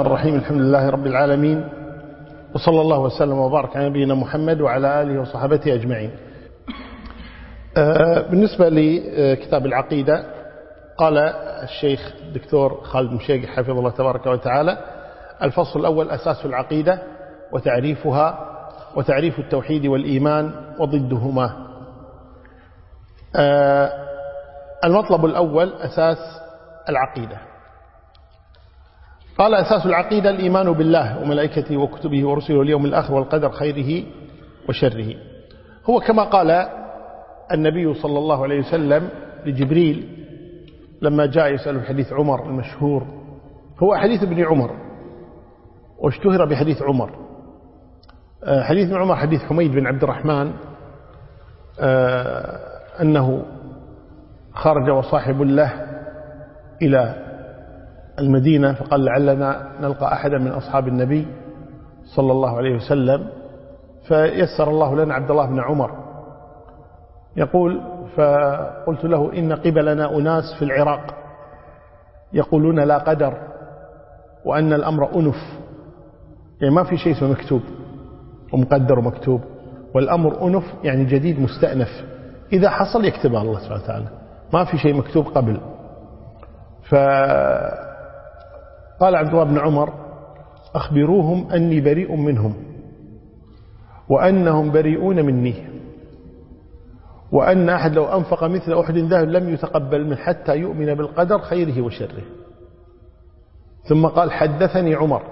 الرحمن الرحيم الحمد لله رب العالمين وصلى الله وسلم وبارك على نبينا محمد وعلى آله وصحبه أجمعين. آه، بالنسبة لكتاب العقيدة قال الشيخ الدكتور خالد مشيق حفظه الله تبارك وتعالى الفصل الأول أساس العقيدة وتعريفها وتعريف التوحيد والإيمان وضدهما. آه، المطلب الأول أساس العقيدة. قال أساس العقيدة الإيمان بالله وملائكته وكتبه ورسله واليوم الآخر والقدر خيره وشره. هو كما قال النبي صلى الله عليه وسلم لجبريل لما جاء يسأل حديث عمر المشهور هو حديث ابن عمر واشتهر بحديث عمر. آه، حديث ابن عمر حديث حميد بن عبد الرحمن آه، أنه خرج وصاحب له إلى المدينة فقال لعلنا نلقى أحدا من أصحاب النبي صلى الله عليه وسلم فيسر الله لنا عبد الله بن عمر. يقول فقلت له إن قبلنا أناس في العراق يقولون لا قدر وأن الأمر أنف. يعني ما في شيء اسمه مكتوب ومقدر ومكتوب. والأمر أنف يعني جديد مستأنف. إذا حصل يكتبها الله سبحانه وتعالى. ما في شيء مكتوب قبل. فقال عبد الله بن عمر أخبروهم أني بريء منهم وأنهم بريئون مني وأن أحد لو أنفق مثل أحد ذهب لم يتقبل من حتى يؤمن بالقدر خيره وشره. ثم قال حدثني عمر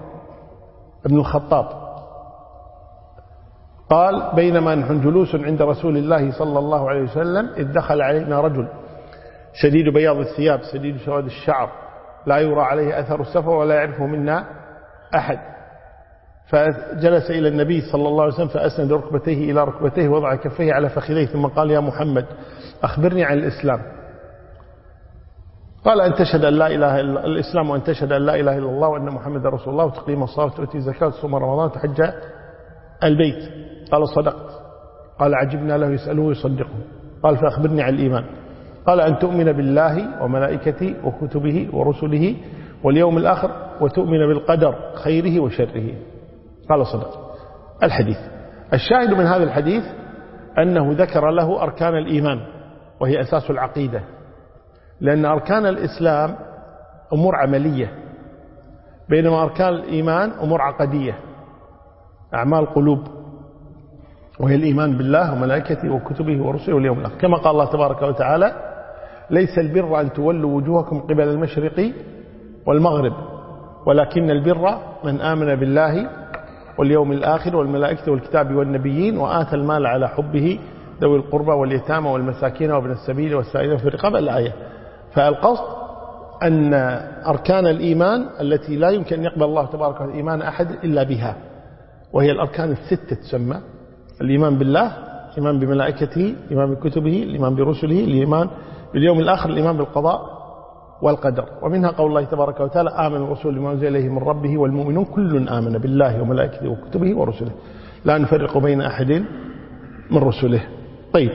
بن الخطاب. قال بينما نحن جلوس عند رسول الله صلى الله عليه وسلم إذ دخل علينا رجل شديد بياض الثياب شديد سواد الشعر لا يرى عليه أثر السفر ولا يعرفه منا أحد. فجلس إلى النبي صلى الله عليه وسلم فأسند ركبتيه إلى ركبتيه وضع كفيه على فخذيه ثم قال يا محمد أخبرني عن الإسلام. قال أن تشهد أن لا إله إلا الإسلام وأن تشهد أن لا إله إلا الله وأن محمد رسول الله وتقيم الصلاة وتؤتي الزكاة وتصوم رمضان وتحج البيت. قال صدقت. قال عجبنا له يسأله يصدقه قال فأخبرني عن الإيمان. قال أن تؤمن بالله وملائكته وكتبه ورسله واليوم الآخر وتؤمن بالقدر خيره وشره. قال صدق. الحديث. الشاهد من هذا الحديث أنه ذكر له أركان الإيمان وهي أساس العقيدة. لأن أركان الإسلام أمور عملية بينما أركان الإيمان أمور عقدية. أعمال قلوب. وهي الإيمان بالله وملائكته وكتبه ورسله واليوم الآخر. كما قال الله تبارك وتعالى ليس البر أن تولوا وجوهكم قبل المشرق والمغرب ولكن البر من آمن بالله واليوم الآخر والملائكة والكتاب والنبيين وآتى المال على حبه ذوي القربى واليتامى والمساكين وابن السبيل والسائلين في الرقاب الآية. فالقصد أن أركان الإيمان التي لا يمكن أن يقبل الله تبارك وتعالى إيمان أحد إلا بها وهي الأركان الستة تسمى الإيمان بالله الإيمان بملائكته الإيمان بكتبه الإيمان برسله الإيمان باليوم الآخر الإيمان بالقضاء والقدر. ومنها قول الله تبارك وتعالى آمن الرسول لما أنزل إليه من ربه والمؤمنون كل آمن بالله وملائكته وكتبه ورسله. لا نفرق بين أحد من رسله. طيب.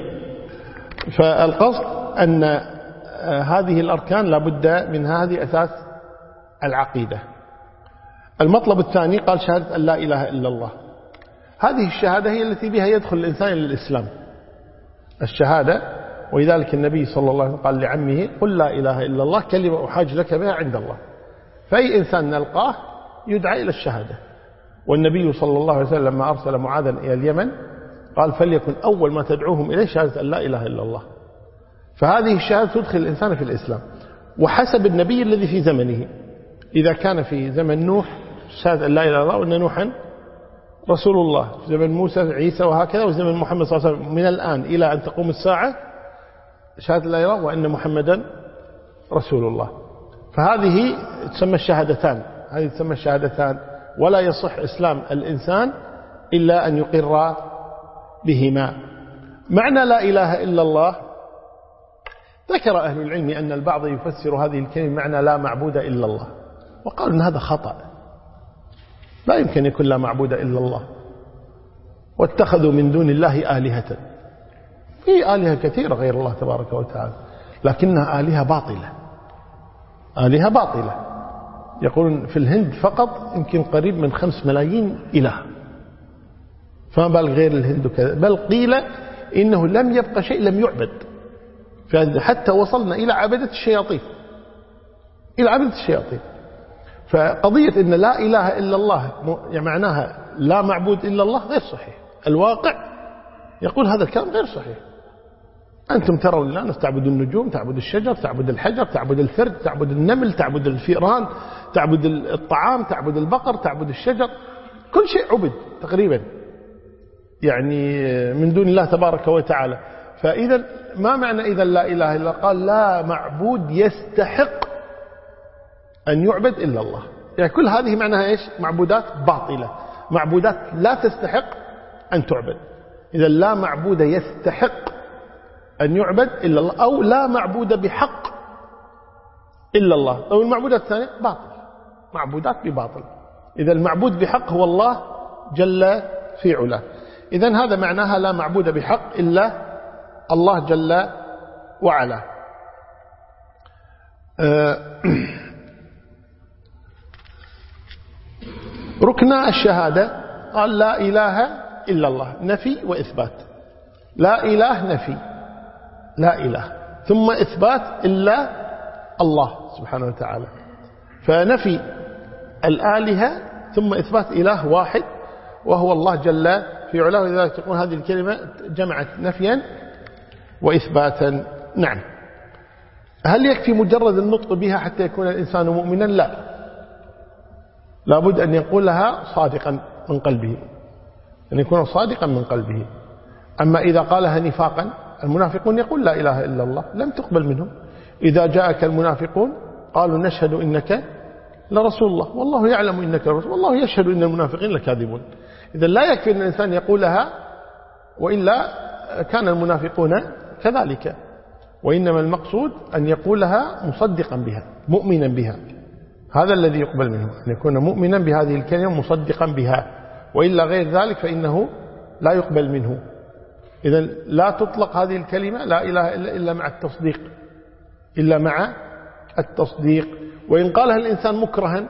فالقصد أن هذه الأركان لابد من هذه أساس العقيدة. المطلب الثاني قال شهادة أن لا إله إلا الله. هذه الشهادة هي التي بها يدخل الإنسان إلى الإسلام. الشهادة ولذلك النبي صلى الله عليه وسلم قال لعمه قل لا إله إلا الله كلمة أحاج لك بها عند الله. فأي إنسان نلقاه يدعى إلى الشهادة. والنبي صلى الله عليه وسلم لما أرسل معاذا إلى اليمن قال فليكن أول ما تدعوهم إليه شهادة أن لا إله إلا الله. فهذه الشهادة تدخل الإنسان في الإسلام. وحسب النبي الذي في زمنه. إذا كان في زمن نوح شهادة أن لا إله إلا الله وأن نوحا رسول الله. في زمن موسى عيسى وهكذا وزمن محمد صلى الله عليه وسلم. من الآن إلى أن تقوم الساعة شهادة لا إله وأن محمدا رسول الله فهذه تسمى الشهادتان. هذه تسمى الشهادتان. ولا يصح إسلام الإنسان إلا أن يقر بهما. معنى لا إله إلا الله. ذكر أهل العلم أن البعض يفسر هذه الكلمة معنى لا معبود إلا الله. وقالوا أن هذا خطأ. لا يمكن يكون لا معبود إلا الله. واتخذوا من دون الله آلهة. في آلهة كثيرة غير الله تبارك وتعالى لكنها آلهة باطلة. آلهة باطلة. يقولون في الهند فقط يمكن قريب من خمس ملايين إله. فما بال غير الهند وكذا. بل قيل إنه لم يبقى شيء لم يعبد. حتى وصلنا إلى عبدة الشياطين. إلى عبدة الشياطين. فقضية إن لا إله إلا الله يعني معناها لا معبود إلا الله غير صحيح. الواقع يقول هذا الكلام غير صحيح. أنتم ترون الآن تعبد النجوم تعبد الشجر تعبد الحجر تعبد الفرد تعبد النمل تعبد الفئران تعبد الطعام تعبد البقر تعبد الشجر. كل شيء عبد تقريبا يعني من دون الله تبارك وتعالى. فإذا ما معنى إذا لا إله إلا قال لا معبود يستحق أن يعبد إلا الله. يعني كل هذه معناها إيش؟ معبودات باطلة. معبودات لا تستحق أن تعبد. إذا لا معبود يستحق أن يعبد إلا الله أو لا معبود بحق إلا الله. أو المعبودات الثانية باطل. معبودات بباطل. إذا المعبود بحق هو الله جل في علاه. إذا هذا معناها لا معبود بحق إلا الله جل وعلا. آه، ركن الشهادة. قال لا إله إلا الله. نفي وإثبات. لا إله نفي. لا إله. ثم إثبات إلا الله سبحانه وتعالى. فنفي الآلهة ثم إثبات إله واحد وهو الله جل في علاه. لذلك تقول هذه الكلمة جمعت نفيا وإثباتا. نعم. هل يكفي مجرد النطق بها حتى يكون الإنسان مؤمنا؟ لا. لابد أن يقولها صادقا من قلبه. أن يكون صادقا من قلبه. أما إذا قالها نفاقا المنافقون يقول لا إله إلا الله لم تقبل منهم. إذا جاءك المنافقون قالوا نشهد إنك لرسول الله والله يعلم إنك رسول والله يشهد إن المنافقين لكاذبون. إذا لا يكفي أن الإنسان يقولها وإلا كان المنافقون كذلك. وإنما المقصود أن يقولها مصدقا بها مؤمنا بها. هذا الذي يقبل منه أن يكون مؤمنا بهذه الكلمة مصدقا بها. وإلا غير ذلك فإنه لا يقبل منه. إذا لا تطلق هذه الكلمة لا إله إلا, إلا مع التصديق. إلا مع التصديق. وإن قالها الإنسان مكرها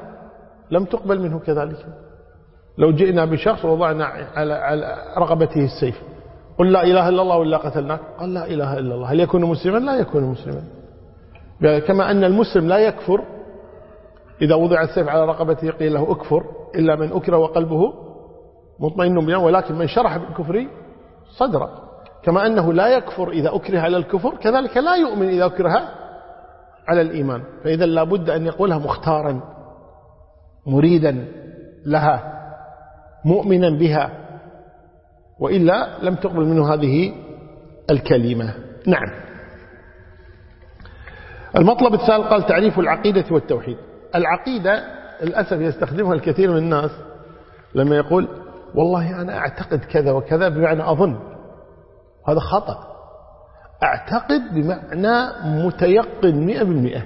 لم تقبل منه كذلك. لو جئنا بشخص وضعنا على, على رقبته السيف. قل لا إله إلا الله ولا قتلناك. قال لا إله إلا الله. هل يكون مسلما؟ لا يكون مسلما. كما أن المسلم لا يكفر إذا وضع السيف على رقبته قيل له أكفر إلا من أكره وقلبه مطمئن بنا ولكن من شرح بالكفر صدرا كما أنه لا يكفر إذا أكره على الكفر كذلك لا يؤمن إذا أكره على الإيمان. فإذا لابد أن يقولها مختارا مريدا لها مؤمنا بها وإلا لم تقبل منه هذه الكلمة. نعم. المطلب الثالث قال تعريف العقيدة والتوحيد. العقيدة للأسف يستخدمها الكثير من الناس لما يقول والله أنا أعتقد كذا وكذا بمعنى أظن. هذا خطأ. أعتقد بمعنى متيقن مئة بالمئة.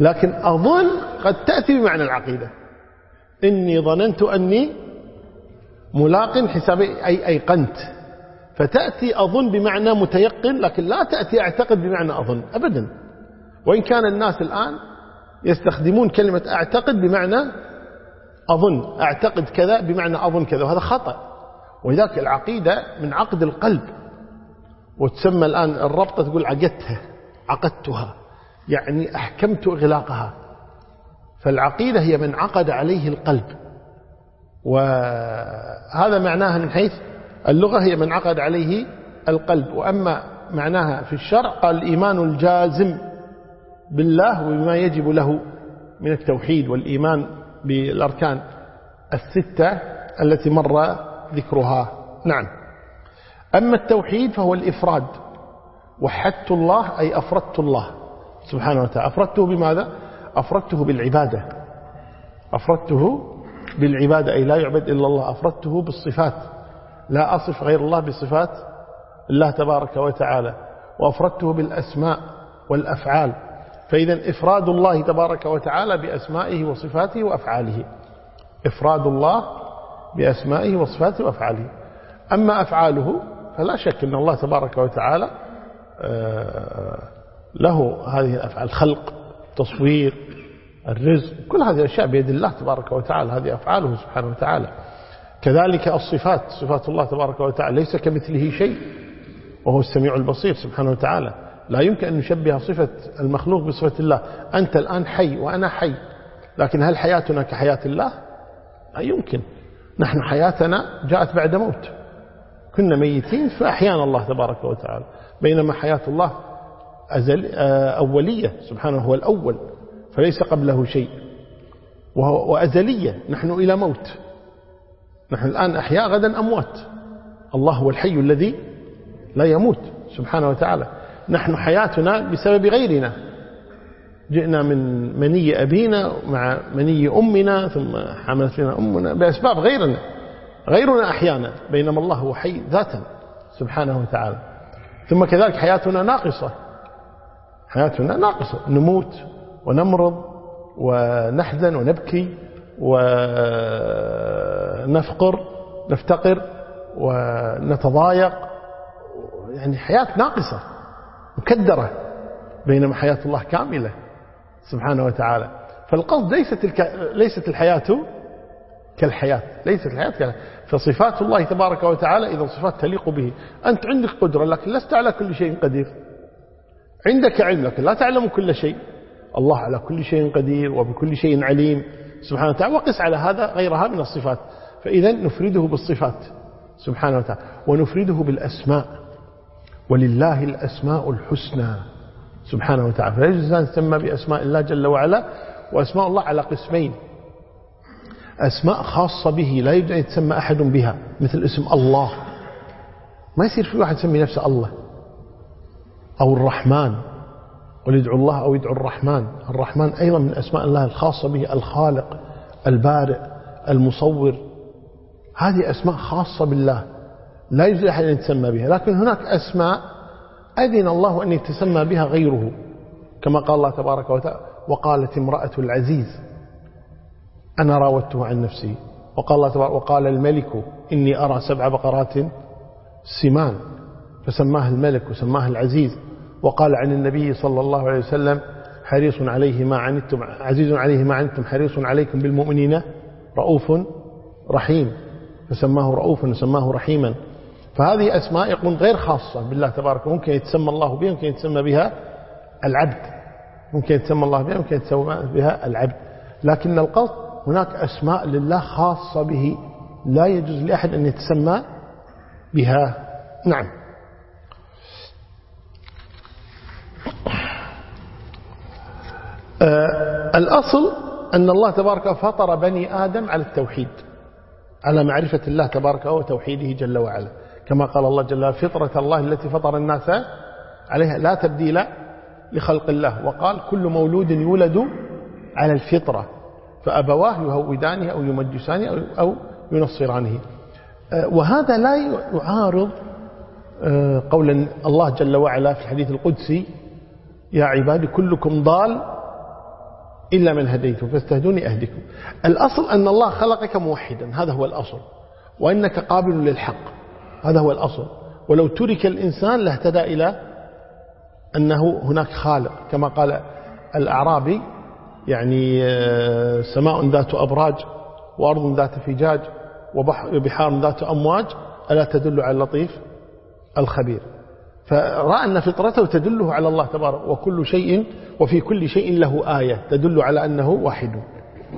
لكن أظن قد تأتي بمعنى العقيدة. إني ظننت أني ملاق حسابي أي أيقنت. فتأتي أظن بمعنى متيقن لكن لا تأتي أعتقد بمعنى أظن أبدا. وإن كان الناس الآن يستخدمون كلمة أعتقد بمعنى أظن أعتقد كذا بمعنى أظن كذا وهذا خطأ. ولذلك العقيدة من عقد القلب. وتسمى الآن الربطة تقول عقدتها عقدتها. يعني أحكمت إغلاقها. فالعقيدة هي من عقد عليه القلب. وهذا معناها من حيث اللغة هي من عقد عليه القلب. وأما معناها في الشرع قال الإيمان الجازم بالله وبما يجب له من التوحيد. والإيمان بالأركان الستة التي مر ذكرها. نعم. أما التوحيد فهو الإفراد. وحدت الله أي أفردت الله. سبحانه وتعالى. أفردته بماذا؟ أفردته بالعبادة. أفردته بالعبادة أي لا يعبد إلا الله. أفردته بالصفات. لا أصف غير الله بصفات الله تبارك وتعالى. وأفردته بالأسماء والأفعال. فإذا إفراد الله تبارك وتعالى بأسمائه وصفاته وأفعاله. إفراد الله بأسمائه وصفاته وأفعاله. أما أفعاله فلا شك أن الله تبارك وتعالى آه، له هذه الأفعال خلق تصوير الرزق كل هذه الأشياء بيد الله تبارك وتعالى هذه أفعاله سبحانه وتعالى. كذلك الصفات صفات الله تبارك وتعالى ليس كمثله شيء وهو السميع البصير سبحانه وتعالى. لا يمكن أن نشبه صفة المخلوق بصفة الله. أنت الآن حي وأنا حي. لكن هل حياتنا كحياة الله؟ لا يمكن. نحن حياتنا جاءت بعد موت. كنا ميتين فأحيانا الله تبارك وتعالى. بينما حياة الله أزل أولية. سبحانه هو الأول. فليس قبله شيء. وأزلية. نحن إلى موت. نحن الآن أحياء غدا أموات. الله هو الحي الذي لا يموت. سبحانه وتعالى. نحن حياتنا بسبب غيرنا. جئنا من مني أبينا مع مني أمنا ثم حملت لنا أمنا بأسباب غيرنا. غيرنا أحيانا بينما الله هو حي ذاتا سبحانه وتعالى. ثم كذلك حياتنا ناقصة. حياتنا ناقصة. نموت ونمرض ونحزن ونبكي ونفقر نفتقر ونتضايق. يعني حياة ناقصة. مكدرة بينما حياة الله كاملة سبحانه وتعالى. فالقصد ليست, الك... ليست الحياة كالحياة ليست الحياة كالحياة. فصفات الله تبارك وتعالى إذا صفات تليق به. أنت عندك قدرة لكن لست على كل شيء قدير. عندك علم لكن لا تعلم كل شيء. الله على كل شيء قدير وبكل شيء عليم سبحانه وتعالى. وقس على هذا غيرها من الصفات. فإذا نفرده بالصفات سبحانه وتعالى. ونفرده بالأسماء. ولله الأسماء الحسنى. سبحانه وتعالى. يجوز أن تسمى بأسماء الله جل وعلا وأسماء الله على قسمين. أسماء خاصة به لا يجوز أن يتسمى أحد بها مثل اسم الله. ما يصير في واحد يسمي نفسه الله أو الرحمن قل يدعو الله أو يدعو الرحمن. الرحمن أيضا من أسماء الله الخاصة به الخالق البارئ المصور. هذه أسماء خاصة بالله. لا يجوز أحد أن يتسمى بها لكن هناك أسماء أذن الله أن يتسمى بها غيره كما قال الله تبارك وتعالى وقالت امرأة العزيز أنا راودته عن نفسي وقال الله تبارك وقال الملك إني أرى سبع بقرات سمان فسماه الملك وسماه العزيز وقال عن النبي صلى الله عليه وسلم حريص عليه ما عنتم عزيز عليه ما عنتم حريص عليكم بالمؤمنين رؤوف رحيم فسماه رؤوفا وسماه رحيما. فهذه أسماء يقول غير خاصة بالله تبارك ممكن يتسمى الله بها ممكن يتسمى بها العبد. ممكن يتسمى الله بها ممكن يتسمى بها العبد. لكن القصد هناك أسماء لله خاصة به. لا يجوز لأحد أن يتسمى بها. نعم. آه الأصل أن الله تبارك فطر بني آدم على التوحيد على معرفة الله تبارك وتوحيده جل وعلا. كما قال الله جل وعلا فطرة الله التي فطر الناس عليها لا تبديل لخلق الله. وقال كل مولود يولد على الفطرة فأبواه يهودانه أو يمجسانه أو ينصرانه. آه، وهذا لا يعارض آه، قول الله جل وعلا في الحديث القدسي يا عبادي كلكم ضال إلا من هديته فاستهدوني أهدكم الأصل أن الله خلقك موحدا هذا هو الأصل وإنك قابل للحق. هذا هو الأصل. ولو ترك الإنسان لاهتدى إلى أنه هناك خالق. كما قال الأعرابي يعني آه، سماء ذات أبراج وأرض ذات فجاج وبحار ذات أمواج ألا تدل على اللطيف الخبير. فرأى أن فطرته تدله على الله تبارك وكل شيء وفي كل شيء له آية تدل على أنه واحد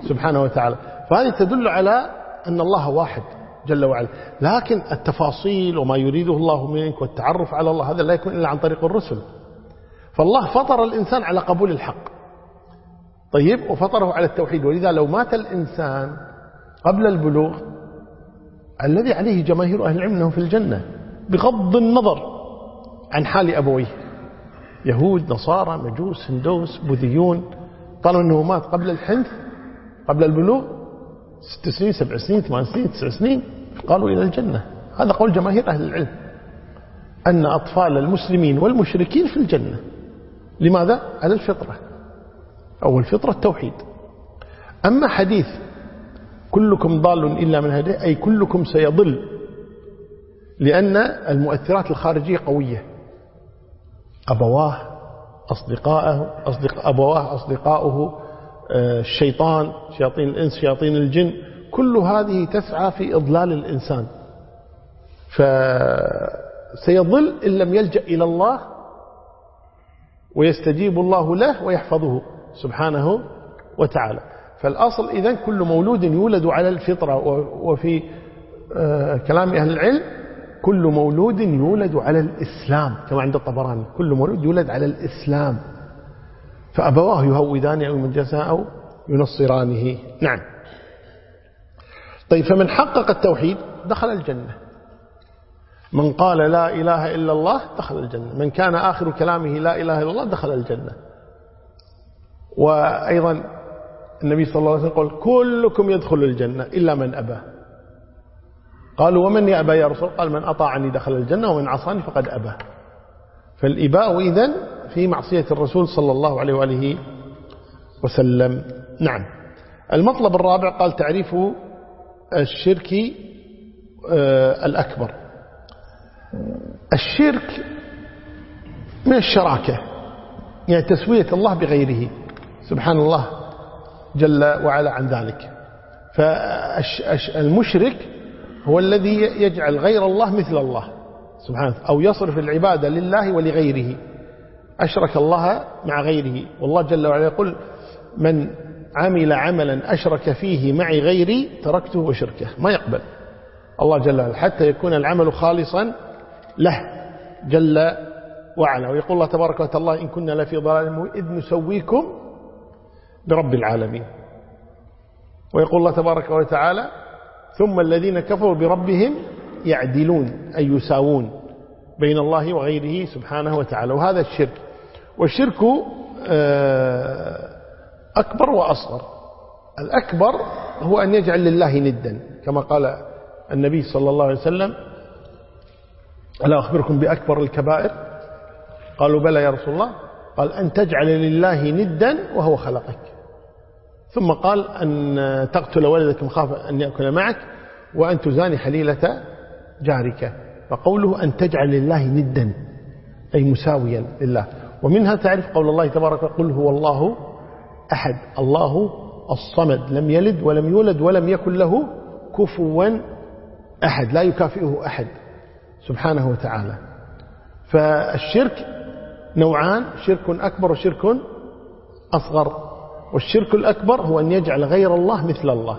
سبحانه وتعالى. فهذه تدل على أن الله واحد. جل وعلا. لكن التفاصيل وما يريده الله منك والتعرف على الله هذا لا يكون إلا عن طريق الرسل. فالله فطر الإنسان على قبول الحق. طيب وفطره على التوحيد. ولذا لو مات الإنسان قبل البلوغ الذي عليه جماهير أهل العلم في الجنة بغض النظر عن حال أبويه. يهود نصارى مجوس هندوس بوذيون طالما أنه مات قبل الحنث قبل البلوغ. ست سنين سبع سنين ثمان سنين تسع سنين قالوا إلى الجنة. هذا قول جماهير أهل العلم أن أطفال المسلمين والمشركين في الجنة. لماذا؟ على الفطرة. أو الفطرة التوحيد. أما حديث كلكم ضال إلا من هديه أي كلكم سيضل لأن المؤثرات الخارجية قوية. أبواه أصدقاءه أصدق أبواه أصدقاؤه الشيطان شياطين الإنس شياطين الجن كل هذه تسعى في إضلال الإنسان. فسيضل إن لم يلجأ إلى الله ويستجيب الله له ويحفظه سبحانه وتعالى. فالأصل إذن كل مولود يولد على الفطرة وفي آه، كلام أهل العلم كل مولود يولد على الإسلام كما عند الطبراني كل مولود يولد على الإسلام. فأبواه يهودان أو يمجسان أو ينصرانه. نعم. طيب فمن حقق التوحيد دخل الجنة. من قال لا إله إلا الله دخل الجنة. من كان آخر كلامه لا إله إلا الله دخل الجنة. وأيضا النبي صلى الله عليه وسلم قال كلكم يدخل الجنة إلا من أبى. قالوا ومن يأبى يا رسول قال من أطاعني دخل الجنة ومن عصاني فقد أبى. فالإباء إذن في معصية الرسول صلى الله عليه وآله وسلم. نعم. المطلب الرابع قال تعريف الشرك آه، الأكبر. الشرك من الشراكة يعني تسوية الله بغيره. سبحان الله جل وعلا عن ذلك. فالمشرك هو الذي يجعل غير الله مثل الله سبحانه أو يصرف العبادة لله ولغيره. أشرك الله مع غيره. والله جل وعلا يقول من عمل عملا أشرك فيه معي غيري تركته وشركه. ما يقبل. الله جل وعلا حتى يكون العمل خالصا له جل وعلا. ويقول الله تبارك وتعالى إن كنا لفي ضلال مبين إذ نسويكم برب العالمين. ويقول الله تبارك وتعالى ثم الذين كفروا بربهم يعدلون أي يساوون بين الله وغيره سبحانه وتعالى. وهذا الشرك. والشرك آه، أكبر وأصغر. الأكبر هو أن يجعل لله ندا كما قال النبي صلى الله عليه وسلم ألا أخبركم بأكبر الكبائر؟ قالوا بلى يا رسول الله. قال أن تجعل لله ندا وهو خلقك. ثم قال أن تقتل ولدك مخافة أن يأكل معك وأن تزاني حليلة جارك. فقوله أن تجعل لله ندا أي مساويا لله. ومنها تعرف قول الله تبارك قل هو الله أحد. الله الصمد. لم يلد ولم يولد ولم يكن له كفوا أحد. لا يكافئه أحد سبحانه وتعالى. فالشرك نوعان. شرك أكبر وشرك أصغر. والشرك الأكبر هو أن يجعل غير الله مثل الله.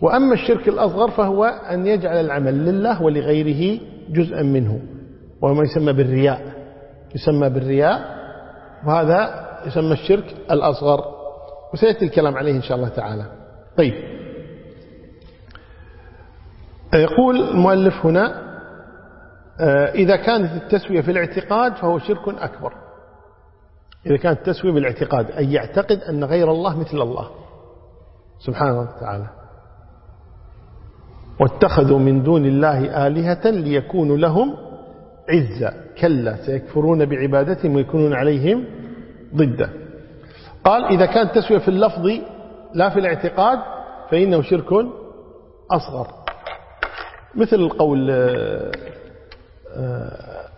وأما الشرك الأصغر فهو أن يجعل العمل لله ولغيره جزءا منه. وهو ما يسمى بالرياء. يسمى بالرياء وهذا يسمى الشرك الأصغر. وسيأتي الكلام عليه إن شاء الله تعالى. طيب. يقول المؤلف هنا آه، إذا كانت التسوية في الاعتقاد فهو شرك أكبر. إذا كانت التسوية بالاعتقاد أن يعتقد أن غير الله مثل الله. سبحانه وتعالى. واتخذوا من دون الله آلهة ليكونوا لهم عزة. كلا سيكفرون بعبادتهم ويكونون عليهم ضده قال إذا كانت تسوية في اللفظ لا في الاعتقاد فإنه شرك أصغر. مثل القول آه، آه،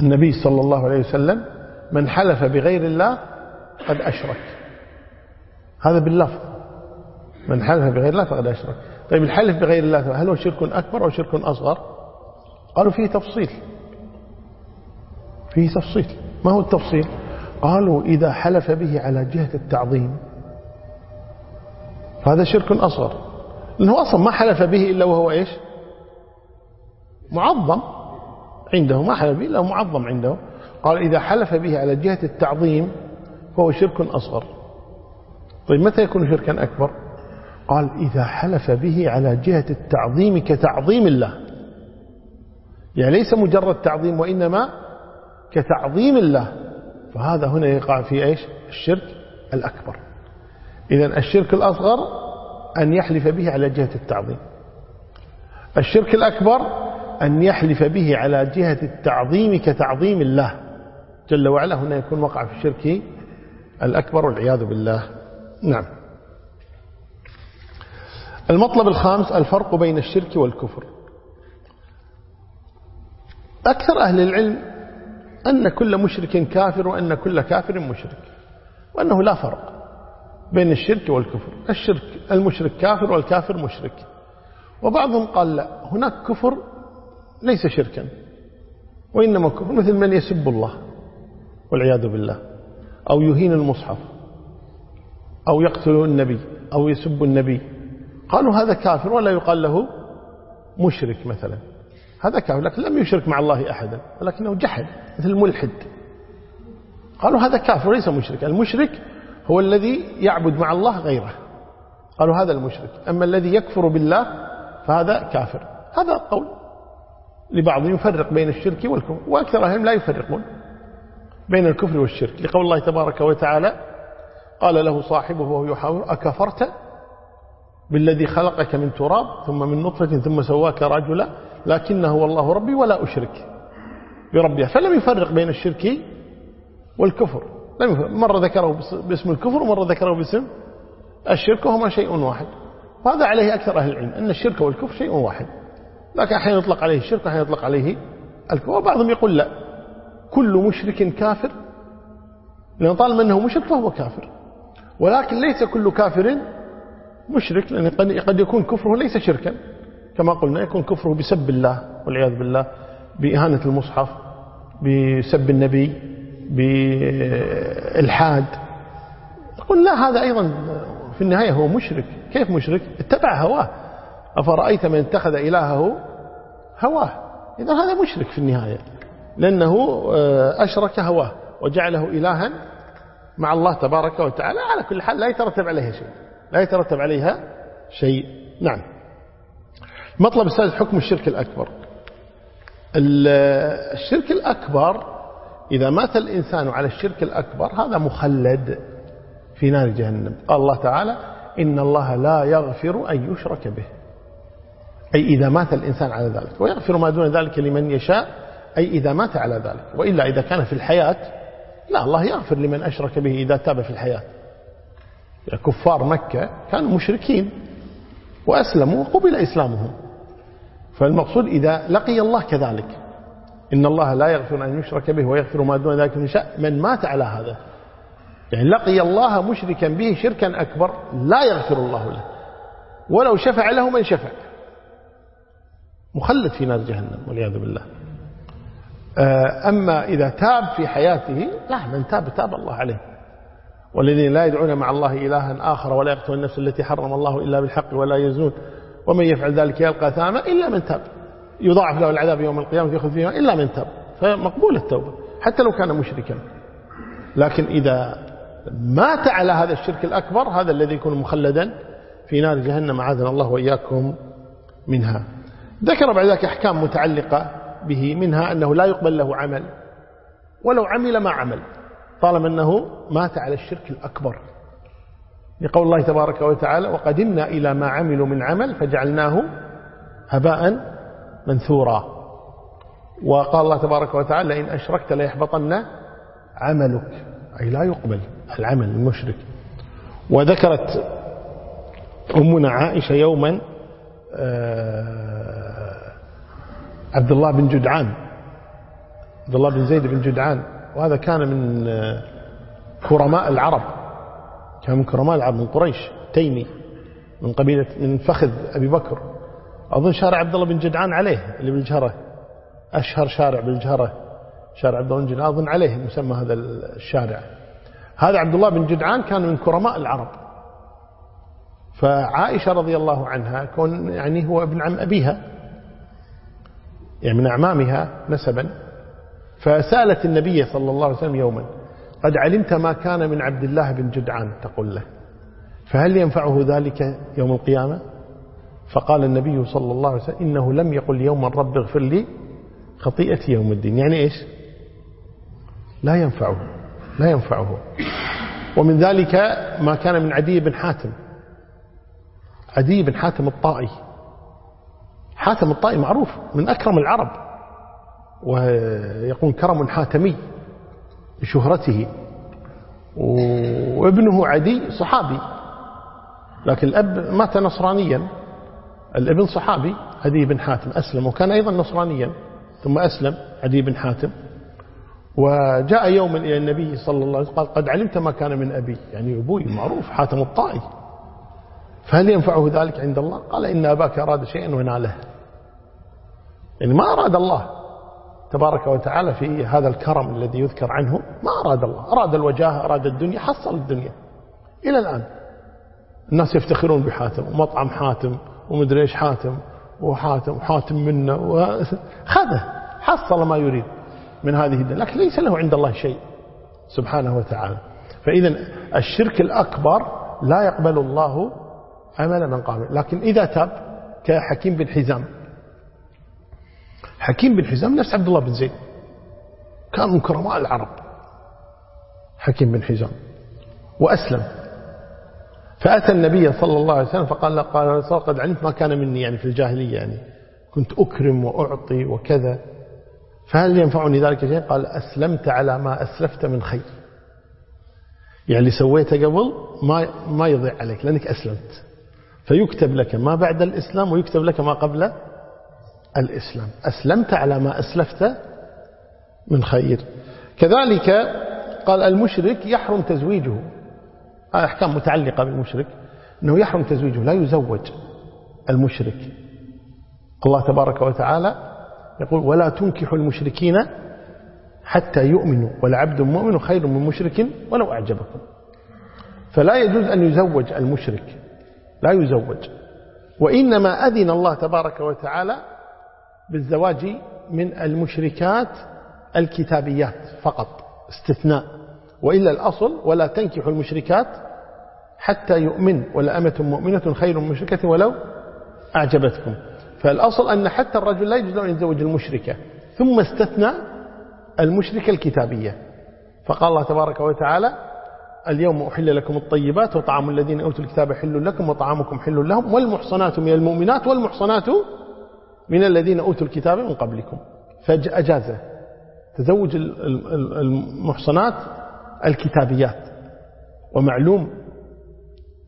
النبي صلى الله عليه وسلم من حلف بغير الله قد أشرك. هذا باللفظ. من حلف بغير الله فقد أشرك. طيب الحلف بغير الله هل هو شرك أكبر أو شرك أصغر؟ قالوا فيه تفصيل. فيه تفصيل. ما هو التفصيل؟ قالوا إذا حلف به على جهة التعظيم فهذا شرك أصغر. لأنه أصلا ما حلف به إلا وهو إيش؟ معظم عنده. ما حلف به إلا معظم عنده. قال إذا حلف به على جهة التعظيم فهو شرك أصغر. طيب متى يكون شركا أكبر؟ قال إذا حلف به على جهة التعظيم كتعظيم الله. يعني ليس مجرد تعظيم وإنما كتعظيم الله. فهذا هنا يقع في إيش؟ الشرك الأكبر. إذا الشرك الأصغر أن يحلف به على جهة التعظيم. الشرك الأكبر أن يحلف به على جهة التعظيم كتعظيم الله. جل وعلا هنا يكون وقع في الشرك الأكبر والعياذ بالله. نعم. المطلب الخامس الفرق بين الشرك والكفر. أكثر أهل العلم أن كل مشرك كافر وأن كل كافر مشرك وأنه لا فرق بين الشرك والكفر. الشرك المشرك كافر والكافر مشرك. وبعضهم قال لا هناك كفر ليس شركا وإنما كفر مثل من يسب الله والعياذ بالله أو يهين المصحف أو يقتل النبي أو يسب النبي. قالوا هذا كافر ولا يقال له مشرك مثلا. هذا كافر لكن لم يشرك مع الله أحدا ولكنه جحد مثل الملحد قالوا هذا كافر ليس مشرك. المشرك هو الذي يعبد مع الله غيره. قالوا هذا المشرك. أما الذي يكفر بالله فهذا كافر. هذا القول. لبعض يفرق بين الشرك والكفر وأكثر أهلهم لا يفرقون بين الكفر والشرك. لقول الله تبارك وتعالى قال له صاحبه وهو يحاور أكفرت بالذي خلقك من تراب ثم من نطفة ثم سواك رجلا لكنه هو الله ربي ولا أشرك بربها فلم يفرق بين الشرك والكفر. لم يفرق. مرة ذكره باسم الكفر ومرة ذكره باسم الشرك وهما شيء واحد. وهذا عليه أكثر أهل العلم أن الشرك والكفر شيء واحد. لكن أحيانا يطلق عليه الشرك وأحيانا يطلق عليه الكفر. وبعضهم يقول لا. كل مشرك كافر. لأن طالما أنه مشرك فهو كافر. ولكن ليس كل كافر مشرك لأن قد يكون كفره ليس شركا. كما قلنا يكون كفره بسب الله والعياذ بالله بإهانة المصحف بسب النبي بالحاد. يقول لا هذا أيضا في النهاية هو مشرك. كيف مشرك؟ اتبع هواه. أفرأيت من اتخذ إلهه هواه؟ إذا هذا مشرك في النهاية لأنه آه، أشرك هواه وجعله إلها مع الله تبارك وتعالى. على كل حال لا يترتب عليها شيء. لا يترتب عليها شيء. نعم. مطلب السادس حكم الشرك الأكبر. الشرك الأكبر إذا مات الإنسان على الشرك الأكبر هذا مخلد في نار جهنم. قال الله تعالى إن الله لا يغفر أن يشرك به. أي إذا مات الإنسان على ذلك. ويغفر ما دون ذلك لمن يشاء أي إذا مات على ذلك. وإلا إذا كان في الحياة لا الله يغفر لمن أشرك به إذا تاب في الحياة. كفار مكة كانوا مشركين وأسلموا وقبل إسلامهم. فالمقصود إذا لقي الله كذلك. إن الله لا يغفر أن يشرك به ويغفر ما دون ذلك من شاء من مات على هذا. يعني لقي الله مشركا به شركا أكبر لا يغفر الله له. ولو شفع له من شفع. مخلد في نار جهنم والعياذ بالله. آه، أما إذا تاب في حياته لا من تاب تاب الله عليه. والذين لا يدعون مع الله إلها آخر ولا يقتلون النفس التي حرم الله إلا بالحق ولا يزنون. ومن يفعل ذلك يلقى ثاما إلا من تاب. يضاعف له العذاب يوم القيامة يأخذ فيها إلا من تاب. فمقبول التوبة حتى لو كان مشركا. لكن إذا مات على هذا الشرك الأكبر هذا الذي يكون مخلدا في نار جهنم عاذنا الله وإياكم منها. ذكر بعد ذلك أحكام متعلقة به منها أنه لا يقبل له عمل. ولو عمل ما عمل. طالما أنه مات على الشرك الأكبر. لقول الله تبارك وتعالى وقدمنا إلى ما عملوا من عمل فجعلناه هباء منثورا. وقال الله تبارك وتعالى لئن أشركت ليحبطن عملك. أي لا يقبل العمل المشرك. وذكرت أمنا عائشة يوما آه، عبد الله بن جدعان عبد الله بن زيد بن جدعان وهذا كان من آه، كرماء العرب. كان من كرماء العرب من قريش تيمي من قبيلة من فخذ أبي بكر. أظن شارع عبد الله بن جدعان عليه اللي بالجهرة أشهر شارع بالجهرة شارع عبد الله بن جدعان أظن عليه مسمى هذا الشارع. هذا عبد الله بن جدعان كان من كرماء العرب. فعائشة رضي الله عنها كون يعني هو ابن عم أبيها يعني من أعمامها نسبا فسألت النبي صلى الله عليه وسلم يوما قد علمت ما كان من عبد الله بن جدعان تقول له. فهل ينفعه ذلك يوم القيامة؟ فقال النبي صلى الله عليه وسلم إنه لم يقل يوما رب اغفر لي خطيئتي يوم الدين. يعني إيش؟ لا ينفعه لا ينفعه. ومن ذلك ما كان من عدي بن حاتم. عدي بن حاتم الطائي. حاتم الطائي معروف من أكرم العرب ويقول كرم حاتمي. بشهرته وابنه عدي صحابي لكن الأب مات نصرانيا. الابن صحابي عدي بن حاتم أسلم وكان أيضا نصرانيا ثم أسلم عدي بن حاتم. وجاء يوما إلى النبي صلى الله عليه وسلم قال قد علمت ما كان من أبي. يعني أبوي معروف حاتم الطائي. فهل ينفعه ذلك عند الله؟ قال إن أباك أراد شيئا وناله. يعني ما أراد الله. تبارك وتعالى في هذا الكرم الذي يذكر عنه. ما أراد الله. أراد الوجاهة أراد الدنيا حصل الدنيا. إلى الآن. الناس يفتخرون بحاتم ومطعم حاتم ومدري إيش حاتم وحاتم وحاتم منا وخذه حصل ما يريد من هذه الدنيا. لكن ليس له عند الله شيء. سبحانه وتعالى. فإذا الشرك الأكبر لا يقبل الله عمل من قام لكن إذا تاب كحكيم بن حزام حكيم بن حزام نفس عبد الله بن زيد. كان من كرماء العرب. حكيم بن حزام. وأسلم. فأتى النبي صلى الله عليه وسلم فقال قال قد علمت ما كان مني يعني في الجاهلية يعني. كنت أكرم وأعطي وكذا. فهل ينفعني ذلك شيء؟ قال أسلمت على ما أسلفت من خير. يعني اللي سويته قبل ما ما يضيع عليك لأنك أسلمت. فيكتب لك ما بعد الإسلام ويكتب لك ما قبل الإسلام. أسلمت على ما أسلفت من خير. كذلك قال المشرك يحرم تزويجه. هذه أحكام متعلقة بالمشرك. أنه يحرم تزويجه لا يزوج المشرك. الله تبارك وتعالى يقول ولا تنكحوا المشركين حتى يؤمنوا والعبد مؤمن خير من مشرك ولو أعجبكم. فلا يجوز أن يزوج المشرك. لا يزوج. وإنما أذن الله تبارك وتعالى بالزواج من المشركات الكتابيات فقط استثناء. وإلا الأصل ولا تنكحوا المشركات حتى يؤمن ولا أمة مؤمنة خير من مشركة ولو أعجبتكم. فالأصل أن حتى الرجل لا يجوز أن يتزوج المشركة ثم استثنى المشركة الكتابية. فقال الله تبارك وتعالى اليوم أحل لكم الطيبات وطعام الذين أوتوا الكتاب حل لكم وطعامكم حل لهم والمحصنات من المؤمنات والمحصنات من الذين أوتوا الكتاب من قبلكم. فأجازه تزوج المحصنات الكتابيات. ومعلوم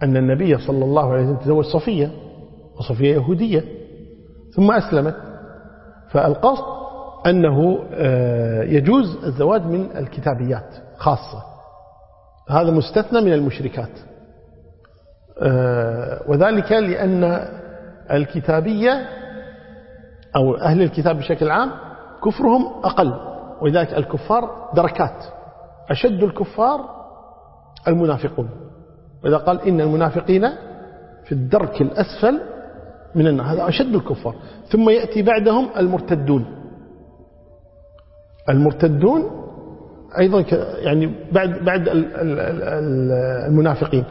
أن النبي صلى الله عليه وسلم تزوج صفية وصفية يهودية. ثم أسلمت. فالقصد أنه آه، يجوز الزواج من الكتابيات خاصة. هذا مستثنى من المشركات. آه، وذلك لأن الكتابية أو أهل الكتاب بشكل عام كفرهم أقل. ولذلك الكفار دركات. أشد الكفار المنافقون. وإذا قال إن المنافقين في الدرك الأسفل من النار هذا أشد الكفار. ثم يأتي بعدهم المرتدون. المرتدون أيضا يعني بعد بعد المنافقين.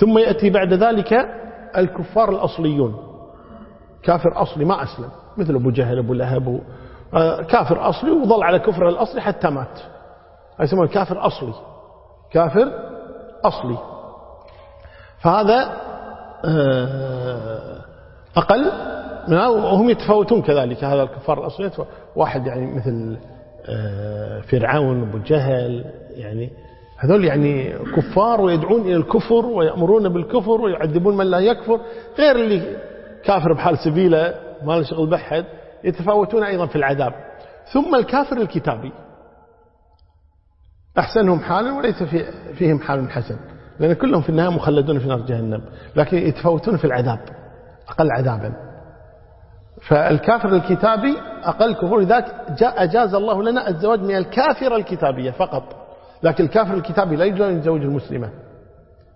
ثم يأتي بعد ذلك الكفار الأصليون. كافر أصلي ما أسلم. مثل أبو جهل أبو لهب آه، كافر أصلي وظل على كفر الأصلي حتى مات. يسمونه كافر أصلي. كافر أصلي. فهذا آه، أقل وهم يتفاوتون كذلك. هذا الكفار الأصلي واحد يعني مثل آه، فرعون أبو جهل يعني هذول يعني كفار ويدعون إلى الكفر ويأمرون بالكفر ويعذبون من لا يكفر غير اللي كافر بحال سبيلة ما له شغل بحد يتفاوتون أيضا في العذاب. ثم الكافر الكتابي. أحسنهم حالا وليس في فيهم حال حسن. لأن كلهم في النهاية مخلدون في نار جهنم. لكن يتفاوتون في العذاب. أقل عذابا. فالكافر الكتابي أقل كفر. لذلك جاء أجاز الله لنا الزواج من الكافر الكتابية فقط. لكن الكافر الكتابي لا يجوز أن يتزوج المسلمة.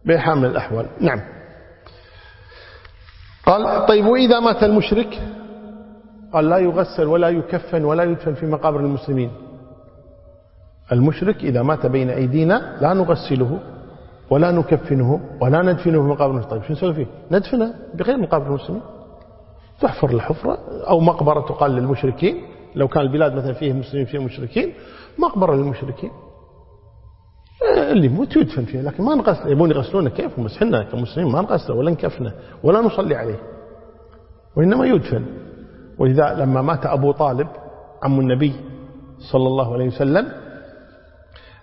بحال من الأحوال. نعم. قال طيب وإذا مات المشرك؟ قال لا يغسل ولا يكفن ولا يدفن في مقابر المسلمين. المشرك إذا مات بين أيدينا لا نغسله ولا نكفنه ولا ندفنه في مقابر المسلمين. طيب شو نسوي فيه؟ ندفنه بغير مقابر المسلمين. تحفر الحفرة أو مقبرة تقال للمشركين. لو كان البلاد مثلا فيه مسلمين فيه مشركين مقبرة للمشركين. اللي يموت يدفن فيه لكن ما نغسل يبون يغسلونه كيف؟ ومسحنا كمسلمين ما نغسله ولا نكفنه ولا نصلي عليه وإنما يدفن. ولذا لما مات أبو طالب عم النبي صلى الله عليه وسلم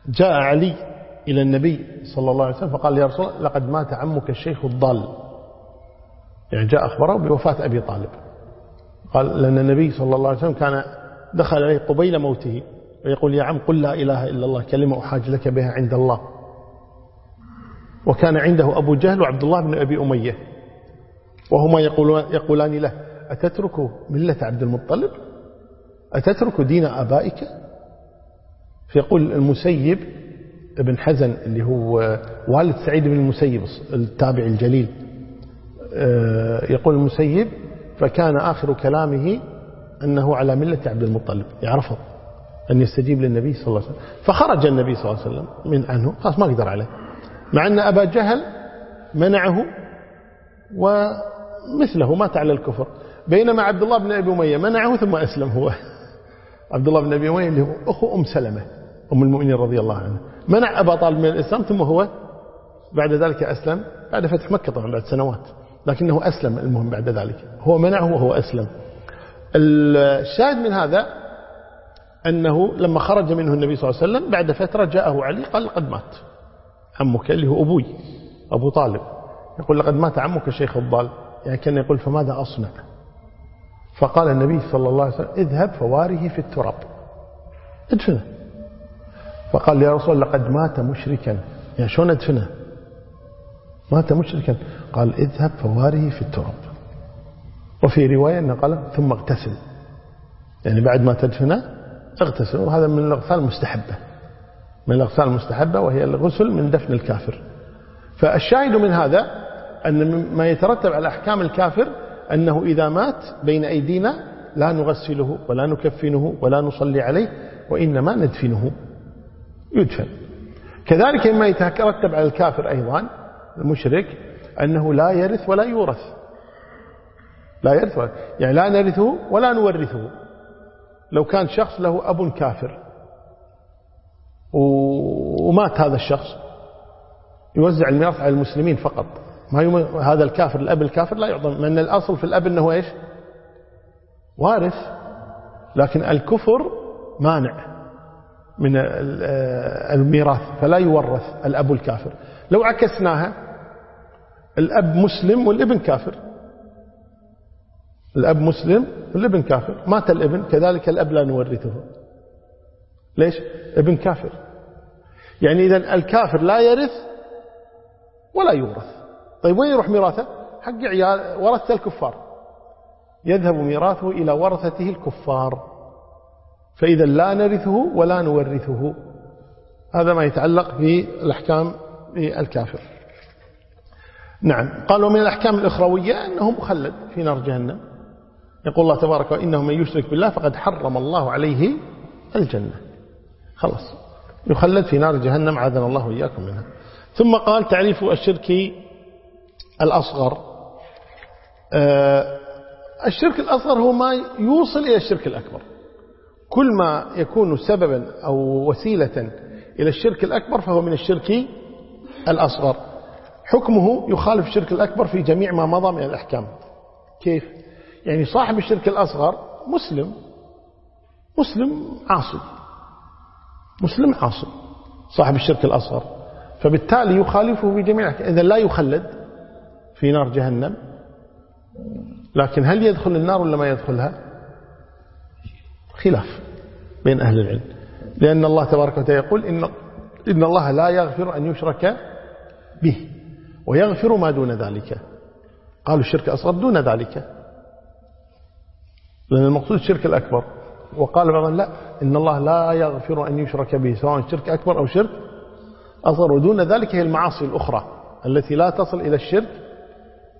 جاء علي إلى النبي صلى الله عليه وسلم فقال يا رسول الله لقد مات عمك الشيخ الضال. يعني جاء أخبره بوفاة أبي طالب. قال لأن النبي صلى الله عليه وسلم كان دخل عليه قبيل موته. ويقول يا عم قل لا إله إلا الله كلمة أحاج لك بها عند الله. وكان عنده أبو جهل وعبد الله بن أبي أمية. وهما يقولان له أتترك ملة عبد المطلب؟ أتترك دين آبائك? فيقول المسيب ابن حزن اللي هو والد سعيد بن المسيب التابع الجليل. آه، يقول المسيب فكان آخر كلامه أنه على ملة عبد المطلب. يعرفه. أن يستجيب للنبي صلى الله عليه وسلم. فخرج النبي صلى الله عليه وسلم من عنه خلاص ما قدر عليه. مع أن أبا جهل منعه ومثله مات على الكفر. بينما عبد الله بن أبي أمية منعه ثم أسلم هو. عبد الله بن أبي أمية اللي هو أخو أم سلمة أم المؤمنين رضي الله عنها. منع أبا طالب من الإسلام ثم هو بعد ذلك أسلم بعد فتح مكة طبعا بعد سنوات. لكنه أسلم المهم بعد ذلك. هو منعه وهو أسلم. الشاهد من هذا أنه لما خرج منه النبي صلى الله عليه وسلم بعد فترة جاءه علي قال قد مات. عمك اللي هو أبوي أبو طالب. يقول لقد مات عمك شيخ الضال. يعني كان يقول فماذا أصنع؟ فقال النبي صلى الله عليه وسلم اذهب فواره في التراب. ادفنه فقال يا رسول لقد مات مشركا. يعني شلون ادفنه؟ مات مشركا. قال اذهب فواره في التراب. وفي رواية أنه قال ثم اغتسل. يعني بعد ما تدفنه اغتسل وهذا من الأغسال المستحبة. من الأغسال المستحبة وهي الغسل من دفن الكافر. فالشاهد من هذا أن ما يترتب على أحكام الكافر أنه إذا مات بين أيدينا لا نغسله ولا نكفنه ولا نصلي عليه وإنما ندفنه. يدفن. كذلك مما يترتب على الكافر أيضا المشرك أنه لا يرث ولا يورث. لا يرث ولا يعني لا نرثه ولا نورثه. لو كان شخص له أب كافر ومات هذا الشخص يوزع الميراث على المسلمين فقط. ما يم... هذا الكافر الأب الكافر لا يعظم لأن الأصل في الأب أنه إيش؟ وارث. لكن الكفر مانع من الميراث فلا يورث الأب الكافر. لو عكسناها الأب مسلم والابن كافر. الأب مسلم والابن كافر. مات الابن كذلك الأب لا نورثه. ليش؟ ابن كافر. يعني إذا الكافر لا يرث ولا يورث. طيب وين يروح ميراثه؟ حق عيال ورثة الكفار. يذهب ميراثه إلى ورثته الكفار. فإذا لا نرثه ولا نورثه. هذا ما يتعلق بالأحكام الكافر نعم. قالوا من الأحكام الأخروية أنه مخلد في نار جهنم. يقول الله تبارك وإنه من يشرك بالله فقد حرم الله عليه الجنة. خلاص. يخلد في نار جهنم عاذنا الله وإياكم منها. ثم قال تعريف الشرك الأصغر. آه، الشرك الأصغر هو ما يوصل إلى الشرك الأكبر. كل ما يكون سببا أو وسيلة إلى الشرك الأكبر فهو من الشرك الأصغر. حكمه يخالف الشرك الأكبر في جميع ما مضى من الأحكام. كيف؟ يعني صاحب الشرك الأصغر مسلم مسلم عاصي مسلم عاصي صاحب الشرك الأصغر. فبالتالي يخالفه في جميع الأحكام. إذا لا يخلد في نار جهنم. لكن هل يدخل النار ولا ما يدخلها؟ خلاف بين أهل العلم. لأن الله تبارك وتعالى يقول إن, إن الله لا يغفر أن يشرك به ويغفر ما دون ذلك. قالوا الشرك أصغر دون ذلك. لأن المقصود الشرك الأكبر. وقال بعضهم لا إن الله لا يغفر أن يشرك به سواء شرك أكبر أو شرك أصغر. ودون ذلك هي المعاصي الأخرى التي لا تصل إلى الشرك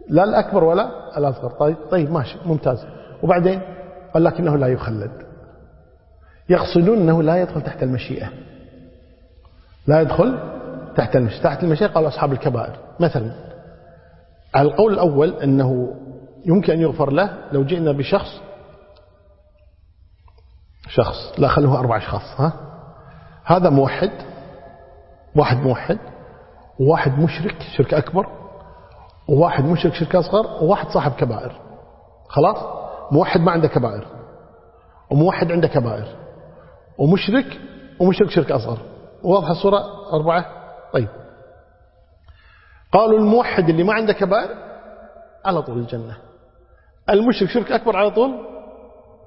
لا الأكبر ولا الأصغر. طيب, طيب ماشي ممتاز. وبعدين؟ قال لكنه لا يخلد. يقصدون أنه لا يدخل تحت المشيئة. لا يدخل تحت المشيئة. تحت المشيئة قال أصحاب الكبائر. مثلا على القول الأول أنه يمكن أن يغفر له لو جئنا بشخص شخص. لا خلوه أربع أشخاص ها؟ هذا موحد واحد موحد وواحد مشرك شرك أكبر وواحد مشرك شرك أصغر وواحد صاحب كبائر. خلاص؟ موحد ما عنده كبائر وموحد عنده كبائر ومشرك ومشرك شرك أصغر. واضحة الصورة؟ أربعة؟ طيب. قالوا الموحد اللي ما عنده كبائر على طول الجنة المشرك شرك أكبر على طول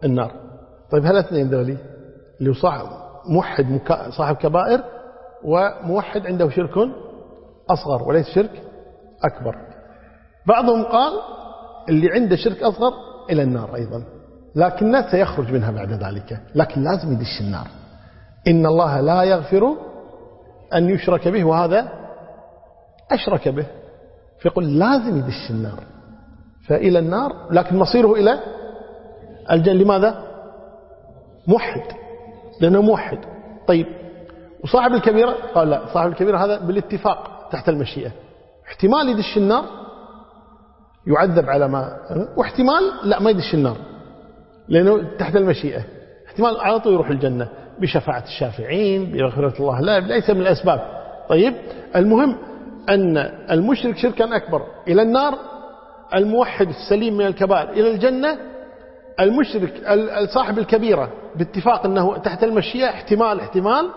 النار. طيب هل اثنين ذولي؟ اللي صاحب موحد صاحب كبائر وموحد عنده شرك أصغر وليس شرك أكبر. بعضهم قال اللي عنده شرك أصغر إلى النار أيضا لكن لا سيخرج منها بعد ذلك لكن لازم يدش النار. إن الله لا يغفر أن يشرك به وهذا أشرك به. فيقول لازم يدش النار فإلى النار لكن مصيره إلى الجنة. لماذا؟ موحد لأنه موحد. طيب وصاحب الكبيرة؟ قال لا صاحب الكبيرة هذا بالاتفاق تحت المشيئة. احتمال يدش النار يعذب على ما واحتمال لا ما يدش النار لأنه تحت المشيئة. احتمال على طول يروح الجنة بشفاعة الشافعين بمغفرة الله لا ليس من الأسباب. طيب المهم أن المشرك شركا أكبر. إلى النار الموحد السليم من الكبائر. إلى الجنة المشرك صاحب الكبيرة باتفاق أنه تحت المشيئة احتمال احتمال.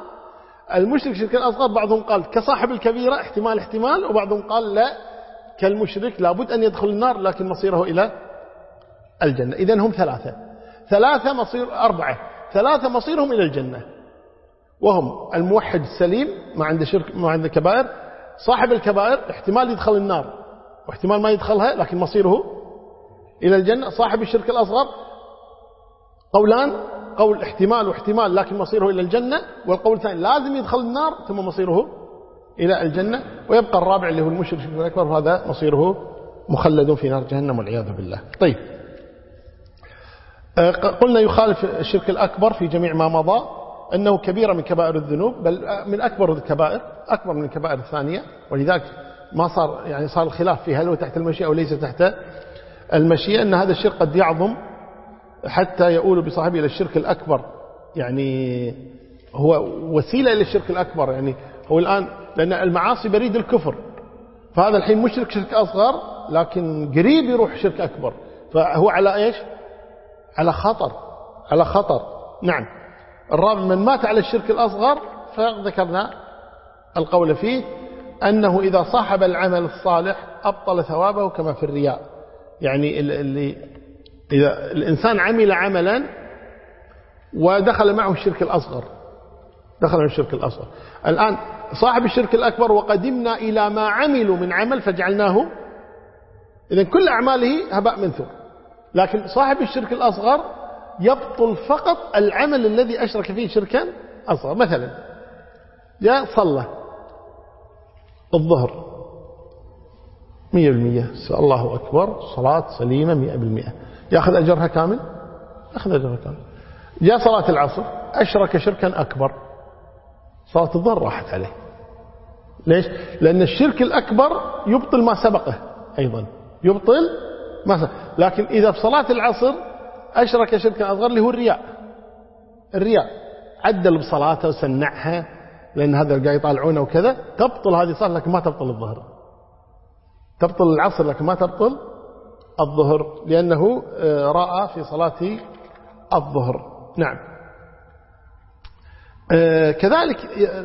المشرك شركا أصغر بعضهم قال كصاحب الكبيرة احتمال احتمال. وبعضهم قال لا كالمشرك لابد أن يدخل النار لكن مصيره إلى الجنة. إذن هم ثلاثة. ثلاثة مصير أربعة. ثلاثة مصيرهم إلى الجنة. وهم الموحد السليم ما عنده شرك ما عنده كبائر. صاحب الكبائر احتمال يدخل النار. واحتمال ما يدخلها لكن مصيره إلى الجنة. صاحب الشرك الأصغر قولان قول احتمال واحتمال لكن مصيره إلى الجنة والقول الثاني لازم يدخل النار ثم مصيره إلى الجنة ويبقى الرابع اللي هو المشرك الأكبر وهذا مصيره مخلد في نار جهنم والعياذ بالله. طيب. آه، قلنا يخالف الشرك الأكبر في جميع ما مضى أنه كبيرة من كبائر الذنوب بل من أكبر الكبائر أكبر من الكبائر الثانية ولذلك ما صار يعني صار الخلاف في هل هو تحت المشيئة أو ليس تحت المشيئة أن هذا الشرك قد يعظم حتى يؤول بصاحبه إلى الشرك الأكبر. يعني هو وسيلة إلى الشرك الأكبر. يعني هو الآن لأن المعاصي بريد الكفر. فهذا الحين مشرك شرك أصغر لكن قريب يروح شرك أكبر. فهو على إيش؟ على خطر على خطر. نعم. الرابع من مات على الشرك الأصغر فذكرنا القول فيه أنه إذا صاحب العمل الصالح أبطل ثوابه كما في الرياء. يعني اللي إذا الإنسان عمل عملا ودخل معه الشرك الأصغر. دخل معه الشرك الأصغر. الآن صاحب الشرك الأكبر وقدمنا إلى ما عملوا من عمل فجعلناه. إذا كل أعماله هباء منثور لكن صاحب الشرك الأصغر يبطل فقط العمل الذي أشرك فيه شركا أصغر. مثلا جاء صلى الظهر. مية بالمية. الله أكبر. صلاة سليمة مئة بالمئة يأخذ أجرها كامل؟ أخذ أجرها كامل. جاء صلاة العصر أشرك شركا أكبر. صلاة الظهر راحت عليه. ليش؟ لأن الشرك الأكبر يبطل ما سبقه أيضا. يبطل ما سبقه. لكن إذا في صلاة العصر أشرك شركا أصغر اللي هو الرياء. الرياء. عدل بصلاته وسنعها لأن هذا قاعد يطالعونه وكذا. تبطل هذه صلاة لكن ما تبطل الظهر. تبطل العصر لكن ما تبطل الظهر لأنه آه، رأى في صلاة الظهر. نعم. آه، كذلك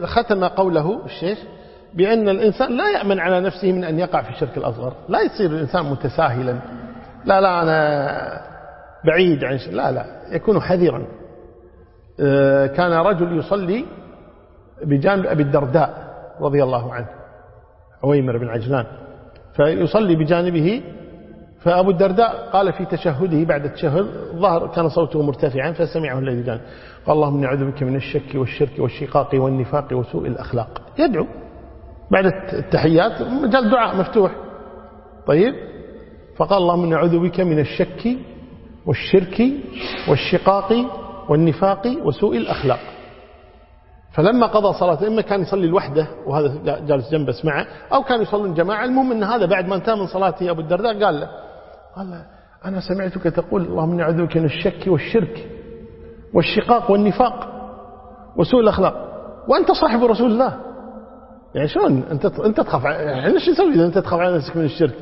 ختم قوله الشيخ بأن الإنسان لا يأمن على نفسه من أن يقع في الشرك الأصغر. لا يصير الإنسان متساهلا. لا لا أنا بعيد عن لا لا يكون حذرا. آه، كان رجل يصلي بجانب أبي الدرداء رضي الله عنه عويمر بن عجلان. فيصلي بجانبه فأبو الدرداء قال في تشهده بعد التشهد ظهر كان صوته مرتفعا فسمعه الذي قال قال اللهم إني أعوذ بك من الشك والشرك والشقاق والنفاق وسوء الأخلاق. يدعو بعد التحيات مجال دعاء مفتوح. طيب؟ فقال اللهم إني أعوذ بك من الشك والشرك والشقاق والنفاق وسوء الأخلاق. فلما قضى صلاة إما كان يصلي لوحده وهذا جالس جنبه معه أو كان يصلي جماعة المهم أن هذا بعد ما انتهى من صلاته أبو الدرداء قال له قال أنا سمعتك تقول اللهم إني أعوذ بك من الشك والشرك والشقاق والنفاق وسوء الأخلاق. وأنت صاحب رسول الله. يعني شلون؟ أنت أنت تخاف يعني إيش نسوي إذا أنت تخاف على نفسك من الشرك؟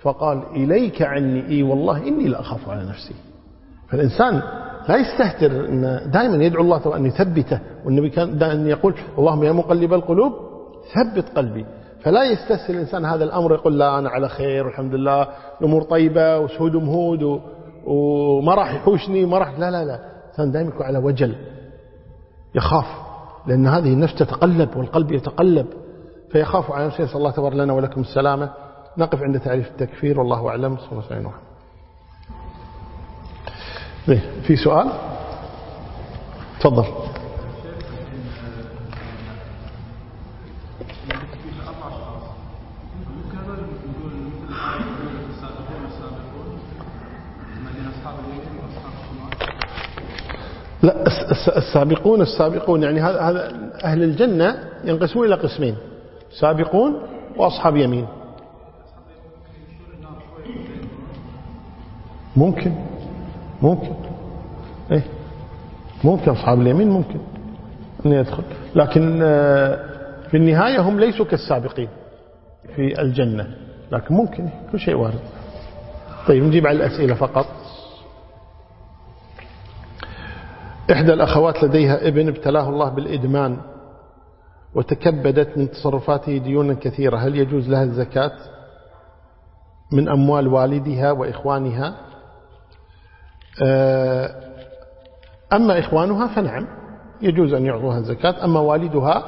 فقال إليك عني إي والله إني لا أخاف على نفسي. فالإنسان لا يستهتر إن دائما يدعو الله أن يثبته. والنبي كان دائما يقول اللهم يا مقلب القلوب ثبت قلبي. فلا يستسهل الإنسان هذا الأمر يقول لا أنا على خير والحمد لله الأمور طيبة وشهود مهود وما راح يحوشني ما راح لا لا لا. الإنسان دائما يكون على وجل يخاف لأن هذه النفس تتقلب والقلب يتقلب فيخاف على نفسه. صلى الله تبارك لنا ولكم السلامة. نقف عند تعريف التكفير والله أعلم. صلى الله عليه وسلم. في سؤال؟ تفضل. لا السابقون السابقون يعني هذا أهل الجنة ينقسمون إلى قسمين سابقون وأصحاب يمين. ممكن ممكن. إيه ممكن أصحاب اليمين ممكن أن يدخل لكن آه، في النهاية هم ليسوا كالسابقين في الجنة لكن ممكن كل شيء وارد. طيب نجيب على الأسئلة فقط. إحدى الأخوات لديها ابن ابتلاه الله بالإدمان وتكبدت من تصرفاته ديونا كثيرة. هل يجوز لها الزكاة من أموال والدها وإخوانها؟ آه، أما إخوانها فنعم يجوز أن يعطوها الزكاة. أما والدها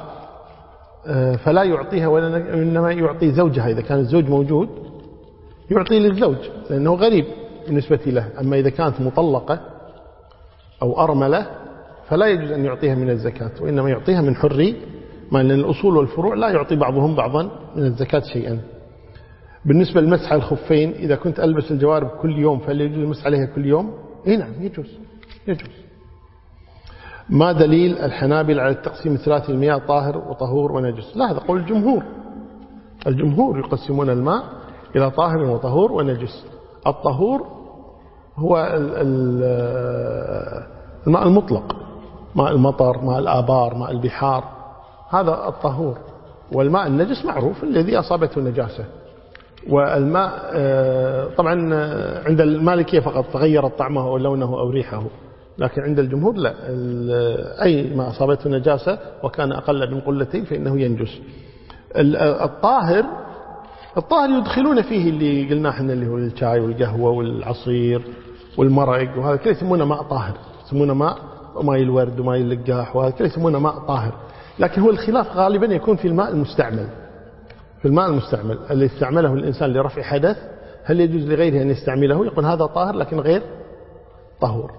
آه، فلا يعطيها وإنما يعطي زوجها. إذا كان الزوج موجود يعطي للزوج لأنه غريب بالنسبة له. أما إذا كانت مطلقة أو أرملة فلا يجوز أن يعطيها من الزكاة وإنما يعطيها من حري. ما لأن الأصول والفروع لا يعطي بعضهم بعضا من الزكاة شيئا. بالنسبة للمسح الخفين إذا كنت ألبس الجوارب كل يوم فهل يجوز المسح عليها كل يوم؟ إيه نعم يجوز يجوز. ما دليل الحنابل على التقسيم ثلاث المياه طاهر وطهور ونجس؟ لا هذا قول الجمهور. الجمهور يقسمون الماء إلى طاهر وطهور ونجس. الطهور هو الماء المطلق ماء المطر ماء الآبار ماء البحار هذا الطهور. والماء النجس معروف الذي أصابته نجاسة. والماء آه، طبعا آه، عند المالكية فقط تغيرت طعمه أو لونه أو ريحه لكن عند الجمهور لا. أي ما أصابته نجاسة وكان أقل من قلتين فإنه ينجس. الطاهر الطاهر يدخلون فيه اللي قلناه إحنا اللي هو الشاي والقهوة والعصير. والمرق وهذا كله يسمونه ماء طاهر يسمونه ماء ماء الورد وماء اللقاح وهذا كله يسمونه ماء طاهر. لكن هو الخلاف غالبا يكون في الماء المستعمل. في الماء المستعمل اللي استعمله الإنسان لرفع حدث هل يجوز لغيره أن يستعمله؟ يقول هذا طاهر لكن غير طهور.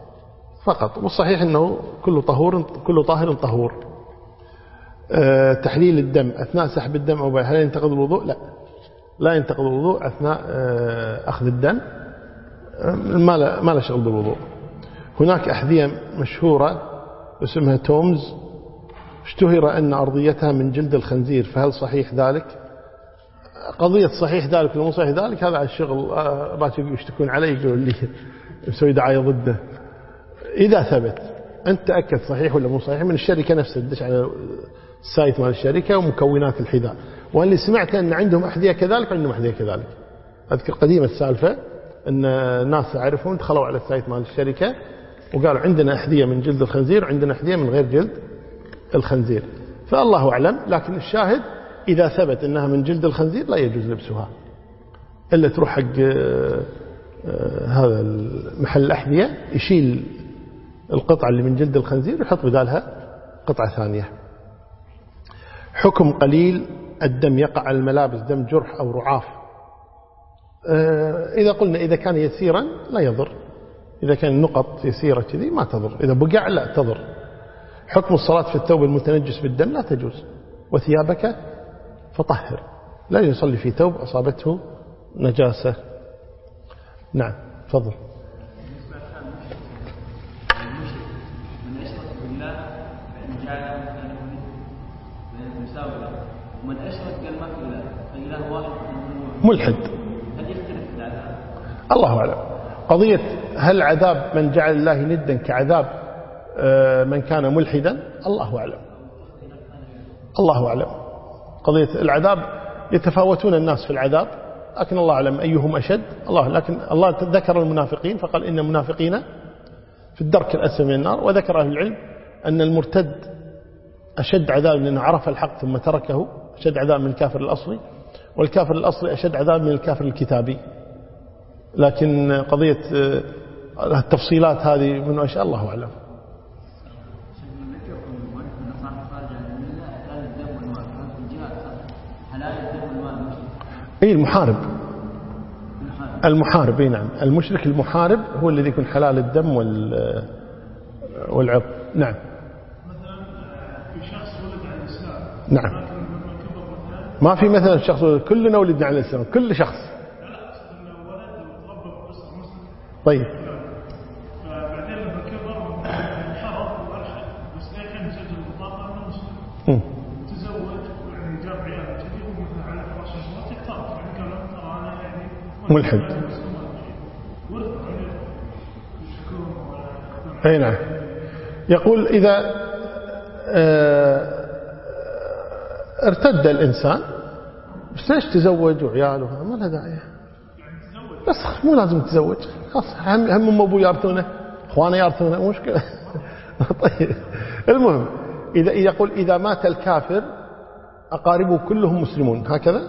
فقط والصحيح أنه كل طهور كل طاهر طهور. أه تحليل الدم أثناء سحب الدم أو هل ينتقض الوضوء؟ لا. لا ينتقض الوضوء أثناء أه أخذ الدم. ما لا, ما لا شغل بالوضوء. هناك أحذية مشهورة اسمها تومز. اشتهر أن أرضيتها من جلد الخنزير فهل صحيح ذلك؟ قضية صحيح ذلك ولا مو صحيح ذلك؟ هذا الشغل آه، باتوا يشتكون علي يقولوا لي مسوي دعاية ضده. إذا ثبت أنت تأكد صحيح ولا مو صحيح؟ من الشركة نفسها تدش على ال site مال الشركة ومكونات الحذاء. واللي سمعت أن عندهم أحذية كذلك عندهم أحذية كذلك. أذكر قديمة السالفة. أن ناس أعرفهم دخلوا على ال site مال الشركة وقالوا عندنا أحذية من جلد الخنزير وعندنا أحذية من غير جلد الخنزير. فالله أعلم لكن الشاهد إذا ثبت أنها من جلد الخنزير لا يجوز لبسها. إلا تروح حق آه، آه، هذا محل الأحذية يشيل القطعة اللي من جلد الخنزير ويحط بدالها قطعة ثانية. حكم قليل الدم يقع على الملابس دم جرح أو رعاف. إذا قلنا إذا كان يسيرا لا يضر. إذا كان نقط يسيرة كذي ما تضر. إذا بقع لا تضر. حكم الصلاة في الثوب المتنجس بالدم لا تجوز. وثيابك فطهر. لا يصلي في ثوب أصابته نجاسة. نعم تفضل. ومن أشرك قال ما في إله فإله واحد ملحد هل يختلف العذاب الله أعلم. قضية هل عذاب من جعل الله ندا كعذاب آه، من كان ملحدا؟ الله أعلم. الله أعلم. قضية العذاب يتفاوتون الناس في العذاب. لكن الله أعلم أيهم أشد. الله لكن الله ذكر المنافقين فقال إن المنافقين في الدرك الأسفل من النار. وذكر أهل العلم أن المرتد أشد عذاب لأنه عرف الحق ثم تركه أشد عذاب من الكافر الأصلي. والكافر الأصلي أشد عذاب من الكافر الكتابي. لكن قضية آه، التفصيلات هذه من شاء الله أعلم. اي المحارب. المحارب إي نعم. المشرك المحارب هو الذي يكون حلال الدم وال آه، والعرض نعم. مثلا في شخص ولد على الاسلام نعم. ما في مثلا شخص ولد كلنا ولدنا على الإسلام كل شخص. طيب لما كبر وارشد بس مم. تزوج جاب كذي على يعني ترى أنا يعني ملحد. أي نعم يقول إذا آه، ارتد الإنسان بس ليش تزوج وعياله ما له داعي بس مو لازم تزوج. خلاص هم هم أم أبوه يارثونه إخوانه يارثونه مو مشكلة. طيب. المهم إذا يقول إذا مات الكافر أقاربه كلهم مسلمون. هكذا؟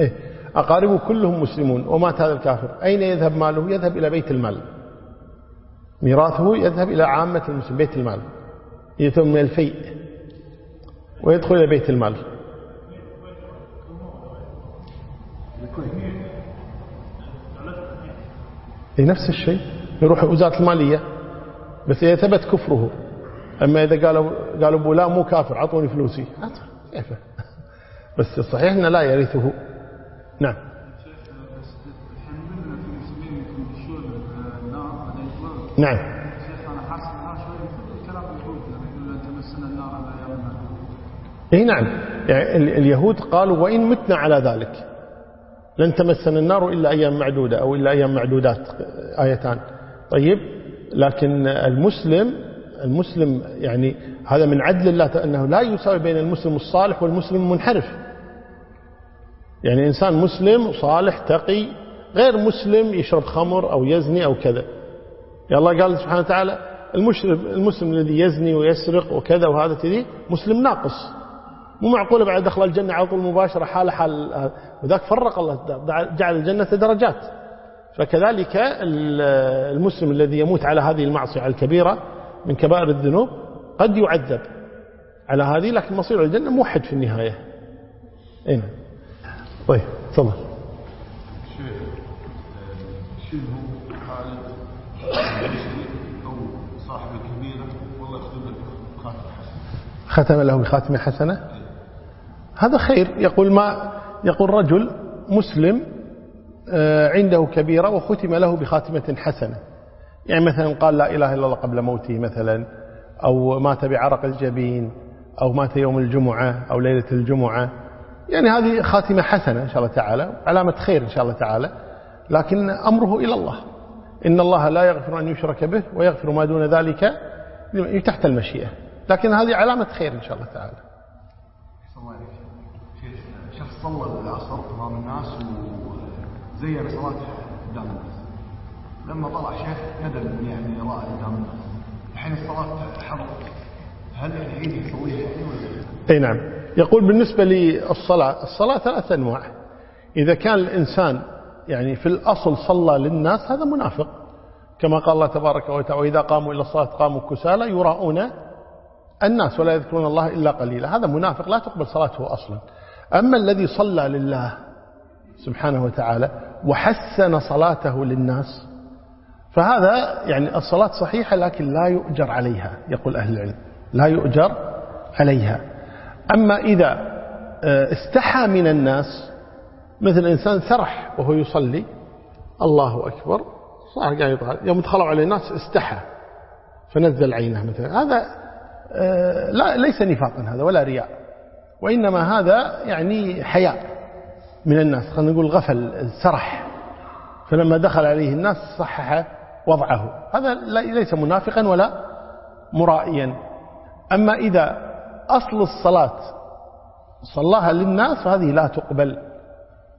إيه. أقاربه كلهم مسلمون ومات هذا الكافر. أين يذهب ماله؟ يذهب إلى بيت المال. ميراثه يذهب إلى عامة المسلمين بيت المال. يتم من الفيء. ويدخل إلى بيت المال. نفس الشيء يروح وزارة المالية. بس إذا ثبت كفره أما إذا قالوا قالوا أبو لا مو كافر عطوني فلوسي. كيف؟ بس الصحيح أنه لا يرثه. نعم. نعم. اي نعم. يعني ال- اليهود قالوا وإن متنا على ذلك. لن تمسنا النار إلا أيام معدودة أو إلا أيام معدودات آيتان. طيب لكن المسلم المسلم يعني هذا من عدل الله أنه لا يساوي بين المسلم الصالح والمسلم المنحرف. يعني إنسان مسلم صالح تقي غير مسلم يشرب خمر أو يزني أو كذا. يا الله قال سبحانه وتعالى المسلم, الذي يزني ويسرق وكذا وهذا كذي مسلم ناقص. مو معقولة بعد دخل الجنة على طول مباشرة حال حال وذاك فرق الله جعل الجنة درجات. فكذلك ال- المسلم الذي يموت على هذه المعصية الكبيرة من كبائر الذنوب قد يعذب على هذه لكن مصير الجنة موحد في النهاية. اين طيب تفضل. شيخ شنو حالة أو صاحب الكبيرة والله يختم لك خاتم حسن ختم له بخاتمة حسنة؟ هذا خير. يقول ما يقول رجل مسلم آه، عنده كبيرة وختم له بخاتمة حسنة. يعني مثلا قال لا إله إلا الله قبل موته مثلا أو مات بعرق الجبين أو مات يوم الجمعة أو ليلة الجمعة. يعني هذه خاتمة حسنة إن شاء الله تعالى علامة خير إن شاء الله تعالى. لكن أمره إلى الله. إن الله لا يغفر أن يشرك به ويغفر ما دون ذلك تحت المشيئة. لكن هذه علامة خير إن شاء الله تعالى صلى الله عليك شيخ شخص صلى العصر إمام الناس وزين صلاته قدام الناس. لما طلع شيخ ندم يعني راى قدام الناس. الحين الصلاة حضرت هل يعيد يصليها يعني ولا أي نعم. يقول بالنسبة للصلاة الصلاة ثلاث أنواع. إذا كان الإنسان يعني في الأصل صلى للناس هذا منافق. كما قال الله تبارك وتعالى وإذا قاموا إلى الصلاة قاموا كسالى يراؤون الناس ولا يذكرون الله إلا قليلا. هذا منافق لا تقبل صلاته أصلا. أما الذي صلى لله سبحانه وتعالى وحسن صلاته للناس فهذا يعني الصلاة صحيحة لكن لا يؤجر عليها يقول أهل العلم لا يؤجر عليها. أما إذا آه، استحى من الناس مثل إنسان سرح وهو يصلي الله أكبر صار قاعد يطلع يوم دخلوا عليه الناس استحى فنزل عينه مثلا هذا آه، لا ليس نفاقا هذا ولا رياء. وإنما هذا يعني حياء من الناس خلينا نقول غفل سرح. فلما دخل عليه الناس صحح وضعه. هذا ليس منافقا ولا مرائيا. أما إذا أصل الصلاة صلاها للناس فهذه لا تقبل.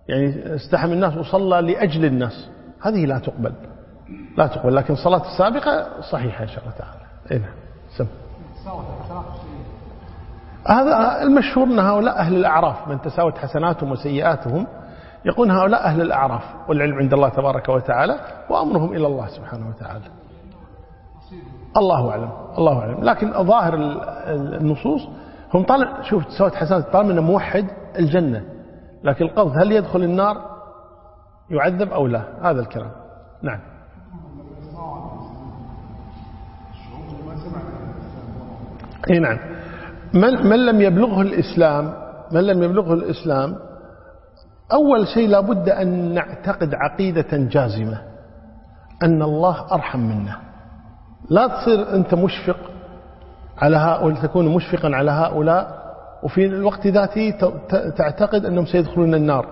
يعني استحم الناس وصلى لأجل الناس هذه لا تقبل. لا تقبل. لكن الصلاة السابقة صحيحة إن شاء الله تعالى. إيه نعم. سم. هذا المشهور أن هؤلاء أهل الأعراف من تساوت حسناتهم وسيئاتهم يقول هؤلاء أهل الأعراف والعلم عند الله تبارك وتعالى وأمرهم إلى الله سبحانه وتعالى. الله أعلم الله أعلم. لكن ظاهر ال- ال- النصوص هم طالع شوف تساوت حسنات طالما أنه موحد الجنة. لكن القصد هل يدخل النار؟ يعذب أو لا؟ هذا الكلام. نعم. إي نعم. من, من لم يبلغه الإسلام من لم يبلغه الإسلام أول شيء لابد أن نعتقد عقيدة جازمة أن الله أرحم منا. لا تصير أنت مشفق على هؤلاء تكون مشفقا على هؤلاء وفي الوقت ذاته تعتقد أنهم سيدخلون النار.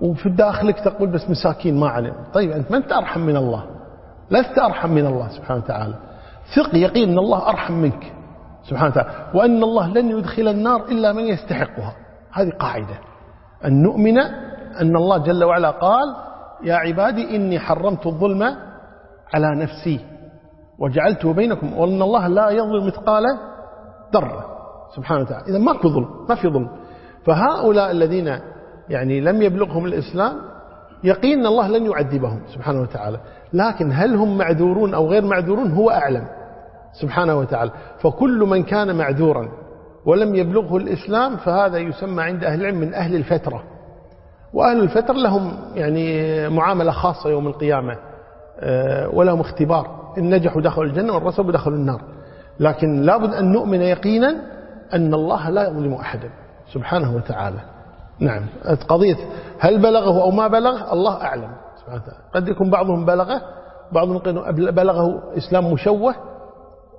وفي داخلك تقول بس مساكين ما علم طيب أنت أنت أرحم من الله؟ لست أرحم من الله سبحانه وتعالى. ثق يقين أن الله أرحم منك. سبحانه وتعالى. وأن الله لن يدخل النار إلا من يستحقها. هذه قاعدة. أن نؤمن أن الله جل وعلا قال يا عبادي إني حرمت الظلم على نفسي وجعلته بينكم وأن الله لا يظلم مثقال ذرة. سبحانه وتعالى. إذا ماكو ظلم ما في ظلم. فهؤلاء الذين يعني لم يبلغهم الإسلام يقين أن الله لن يعذبهم سبحانه وتعالى. لكن هل هم معذورون أو غير معذورون؟ هو أعلم. سبحانه وتعالى. فكل من كان معذورا ولم يبلغه الإسلام فهذا يسمى عند أهل العلم من أهل الفترة. وأهل الفترة لهم يعني معاملة خاصة يوم القيامة آه، ولهم اختبار. إن نجحوا دخلوا الجنة والرسل دخلوا النار. لكن لابد أن نؤمن يقينا أن الله لا يظلم أحدا. سبحانه وتعالى. نعم. قضية هل بلغه أو ما بلغ الله أعلم. سبحانه وتعالى. قد يكون بعضهم بلغه بعضهم بلغه إسلام مشوه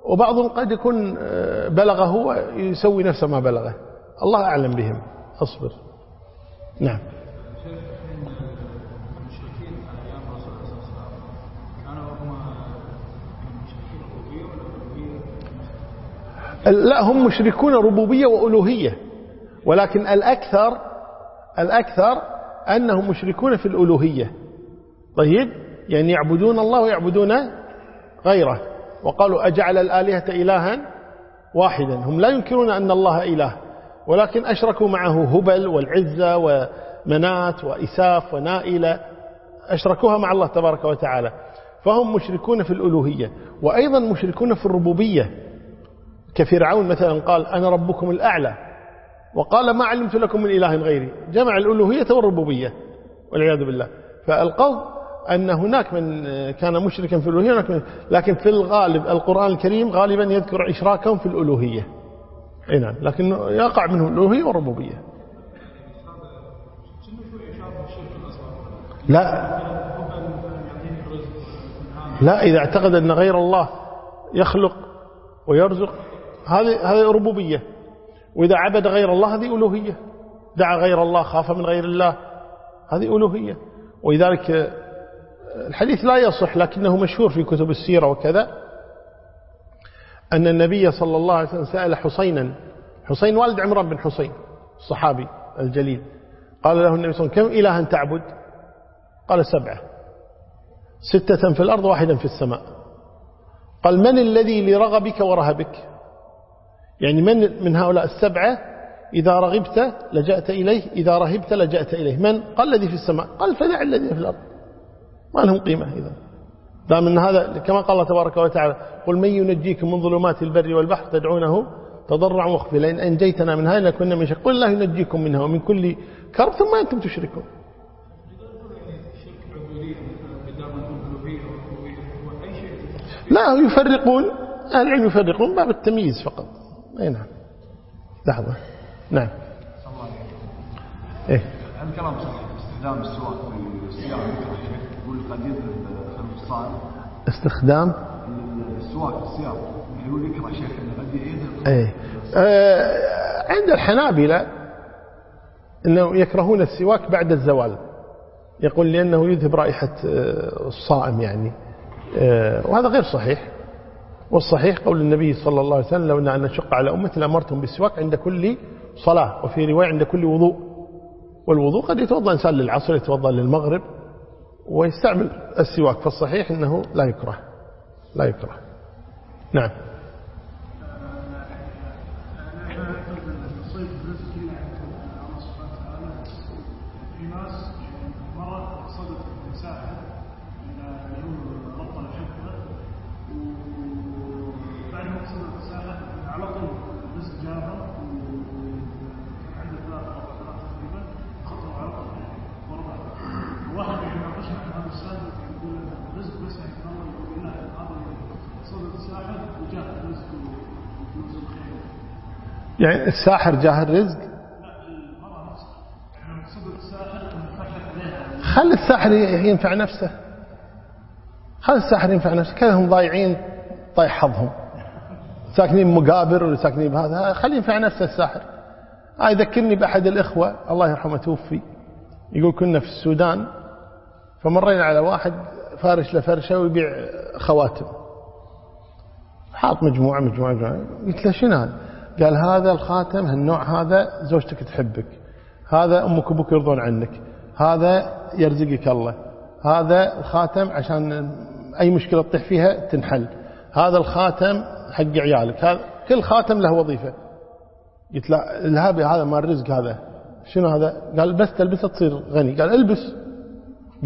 وبعضهم قد يكون آه، بلغه ويسوي نفس ما بلغه. الله أعلم بهم. أصبر. نعم. لا هم مشركون ربوبية وألوهية. ولكن الأكثر الأكثر أنهم مشركون في الألوهية. طيب؟ يعني يعبدون الله ويعبدون غيره. وقالوا أجعل الآلهة إلها واحدا. هم لا ينكرون أن الله إله ولكن أشركوا معه هبل والعزة ومنات وإساف ونائلة أشركوها مع الله تبارك وتعالى. فهم مشركون في الألوهية وأيضا مشركون في الربوبية. كفرعون مثلا قال أنا ربكم الأعلى وقال ما علمت لكم من إله غيري. جمع الألوهية والربوبية والعياذ بالله. فالقول أن هناك من كان مشركا في الألوهية لكن في الغالب القرآن الكريم غالبا يذكر إشراكهم في الألوهية. نعم لكن يقع منهم الألوهية والربوبية. لا. لا إذا اعتقد أن غير الله يخلق ويرزق هذه هذه ربوبية. وإذا عبد غير الله هذه ألوهية. دعا غير الله خاف من غير الله هذه ألوهية. ولذلك الحديث لا يصح لكنه مشهور في كتب السيرة وكذا أن النبي صلى الله عليه وسلم سأل حسينا حسين والد عمران بن حسين الصحابي الجليل قال له النبي صلى الله عليه وسلم كم إلها تعبد؟ قال سبعة. ستة في الأرض واحدا في السماء. قال من الذي لرغبك ورهبك؟ يعني من من هؤلاء السبعة؟ إذا رغبت لجأت إليه إذا رهبت لجأت إليه. من؟ قال الذي في السماء. قال فدع الذي في الأرض. ما لهم قيمة إذا. دام أن هذا كما قال الله تبارك وتعالى قل من ينجيكم من ظلمات البر والبحر تدعونه تضرعا وخفي لئن أنجيتنا من هذه لكنا من شك قل الله ينجيكم منها ومن كل كرب ثم أنتم تشركون. لا يفرقون أهل العلم يفرقون باب التمييز فقط. أي نعم. لحظة. نعم. إيه. هل كلام صحيح؟ استخدام السواق في السيارة خلف الصائم استخدام؟ السواق السيارة يقول يكره شيخ انه قد يذهب إيه. آه عند الحنابلة إنه يكرهون السواك بعد الزوال. يقول لأنه يذهب رائحة آه، الصائم يعني. آه، وهذا غير صحيح. والصحيح قول النبي صلى الله عليه وسلم لو أن نشق على أمتي لأمرتهم بالسواك عند كل صلاة وفي رواية عند كل وضوء. والوضوء قد يتوضأ إنسان للعصر يتوضأ للمغرب. ويستعمل السواك. فالصحيح أنه لا يكره. لا يكره. نعم. يعني الساحر جاه الرزق صدق الساحر ينفع نفسه. خلي الساحر ينفع نفسه. كذا هم ضايعين طايح حظهم. ساكنين مقابر ولا ساكنين بهذا؟ خلي ينفع نفسه الساحر. آه يذكرني بأحد الإخوة الله يرحمه توفي يقول كنا في السودان فمرينا على واحد فارش له فرشة ويبيع خواتم. حاط مجموعة مجموعة, مجموعة. قلت له شنو هذا؟ قال هذا الخاتم هالنوع هذا زوجتك تحبك. هذا أمك وأبوك يرضون عنك. هذا يرزقك الله. هذا الخاتم عشان أي مشكلة تطيح فيها تنحل. هذا الخاتم حق عيالك. هذا كل خاتم له وظيفة. قلت لا الهابي هذا مال الرزق هذا. شنو هذا؟ قال بس تلبسه تصير غني. قال البس.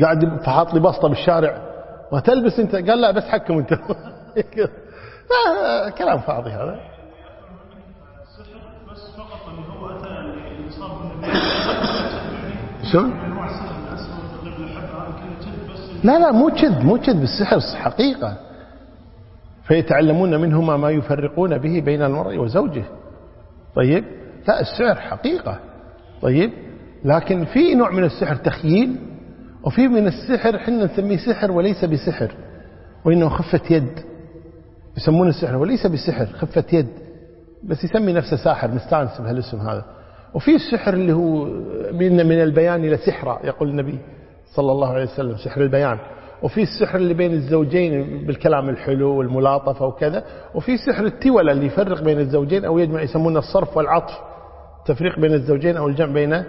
قاعد فحاط لي بسطة بالشارع. وتلبس أنت. قال لا بس حكم أنت. كلام فاضي هذا. بس لا لا مو كذب مو كذب السحر حقيقة. فيتعلمون منهما ما يفرقون به بين المرء وزوجه. طيب؟ لا السحر حقيقة. طيب؟ لكن في نوع من السحر تخييل وفي من السحر حنا نسميه سحر وليس بسحر وإنه خفة يد. يسمونه السحر وليس بسحر خفة يد. بس يسمي نفسه ساحر مستانس بهالاسم هذا. وفي السحر اللي هو من من البيان إلى سحرة يقول النبي صلى الله عليه وسلم سحر البيان. وفي السحر اللي بين الزوجين بالكلام الحلو والملاطفة وكذا. وفي سحر التولى اللي يفرق بين الزوجين أو يجمع يسمونه الصرف والعطف. تفريق بين الزوجين أو الجمع بين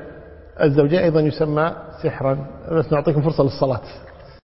الزوجين أيضا يسمى سحرا. بس نعطيكم فرصة للصلاة.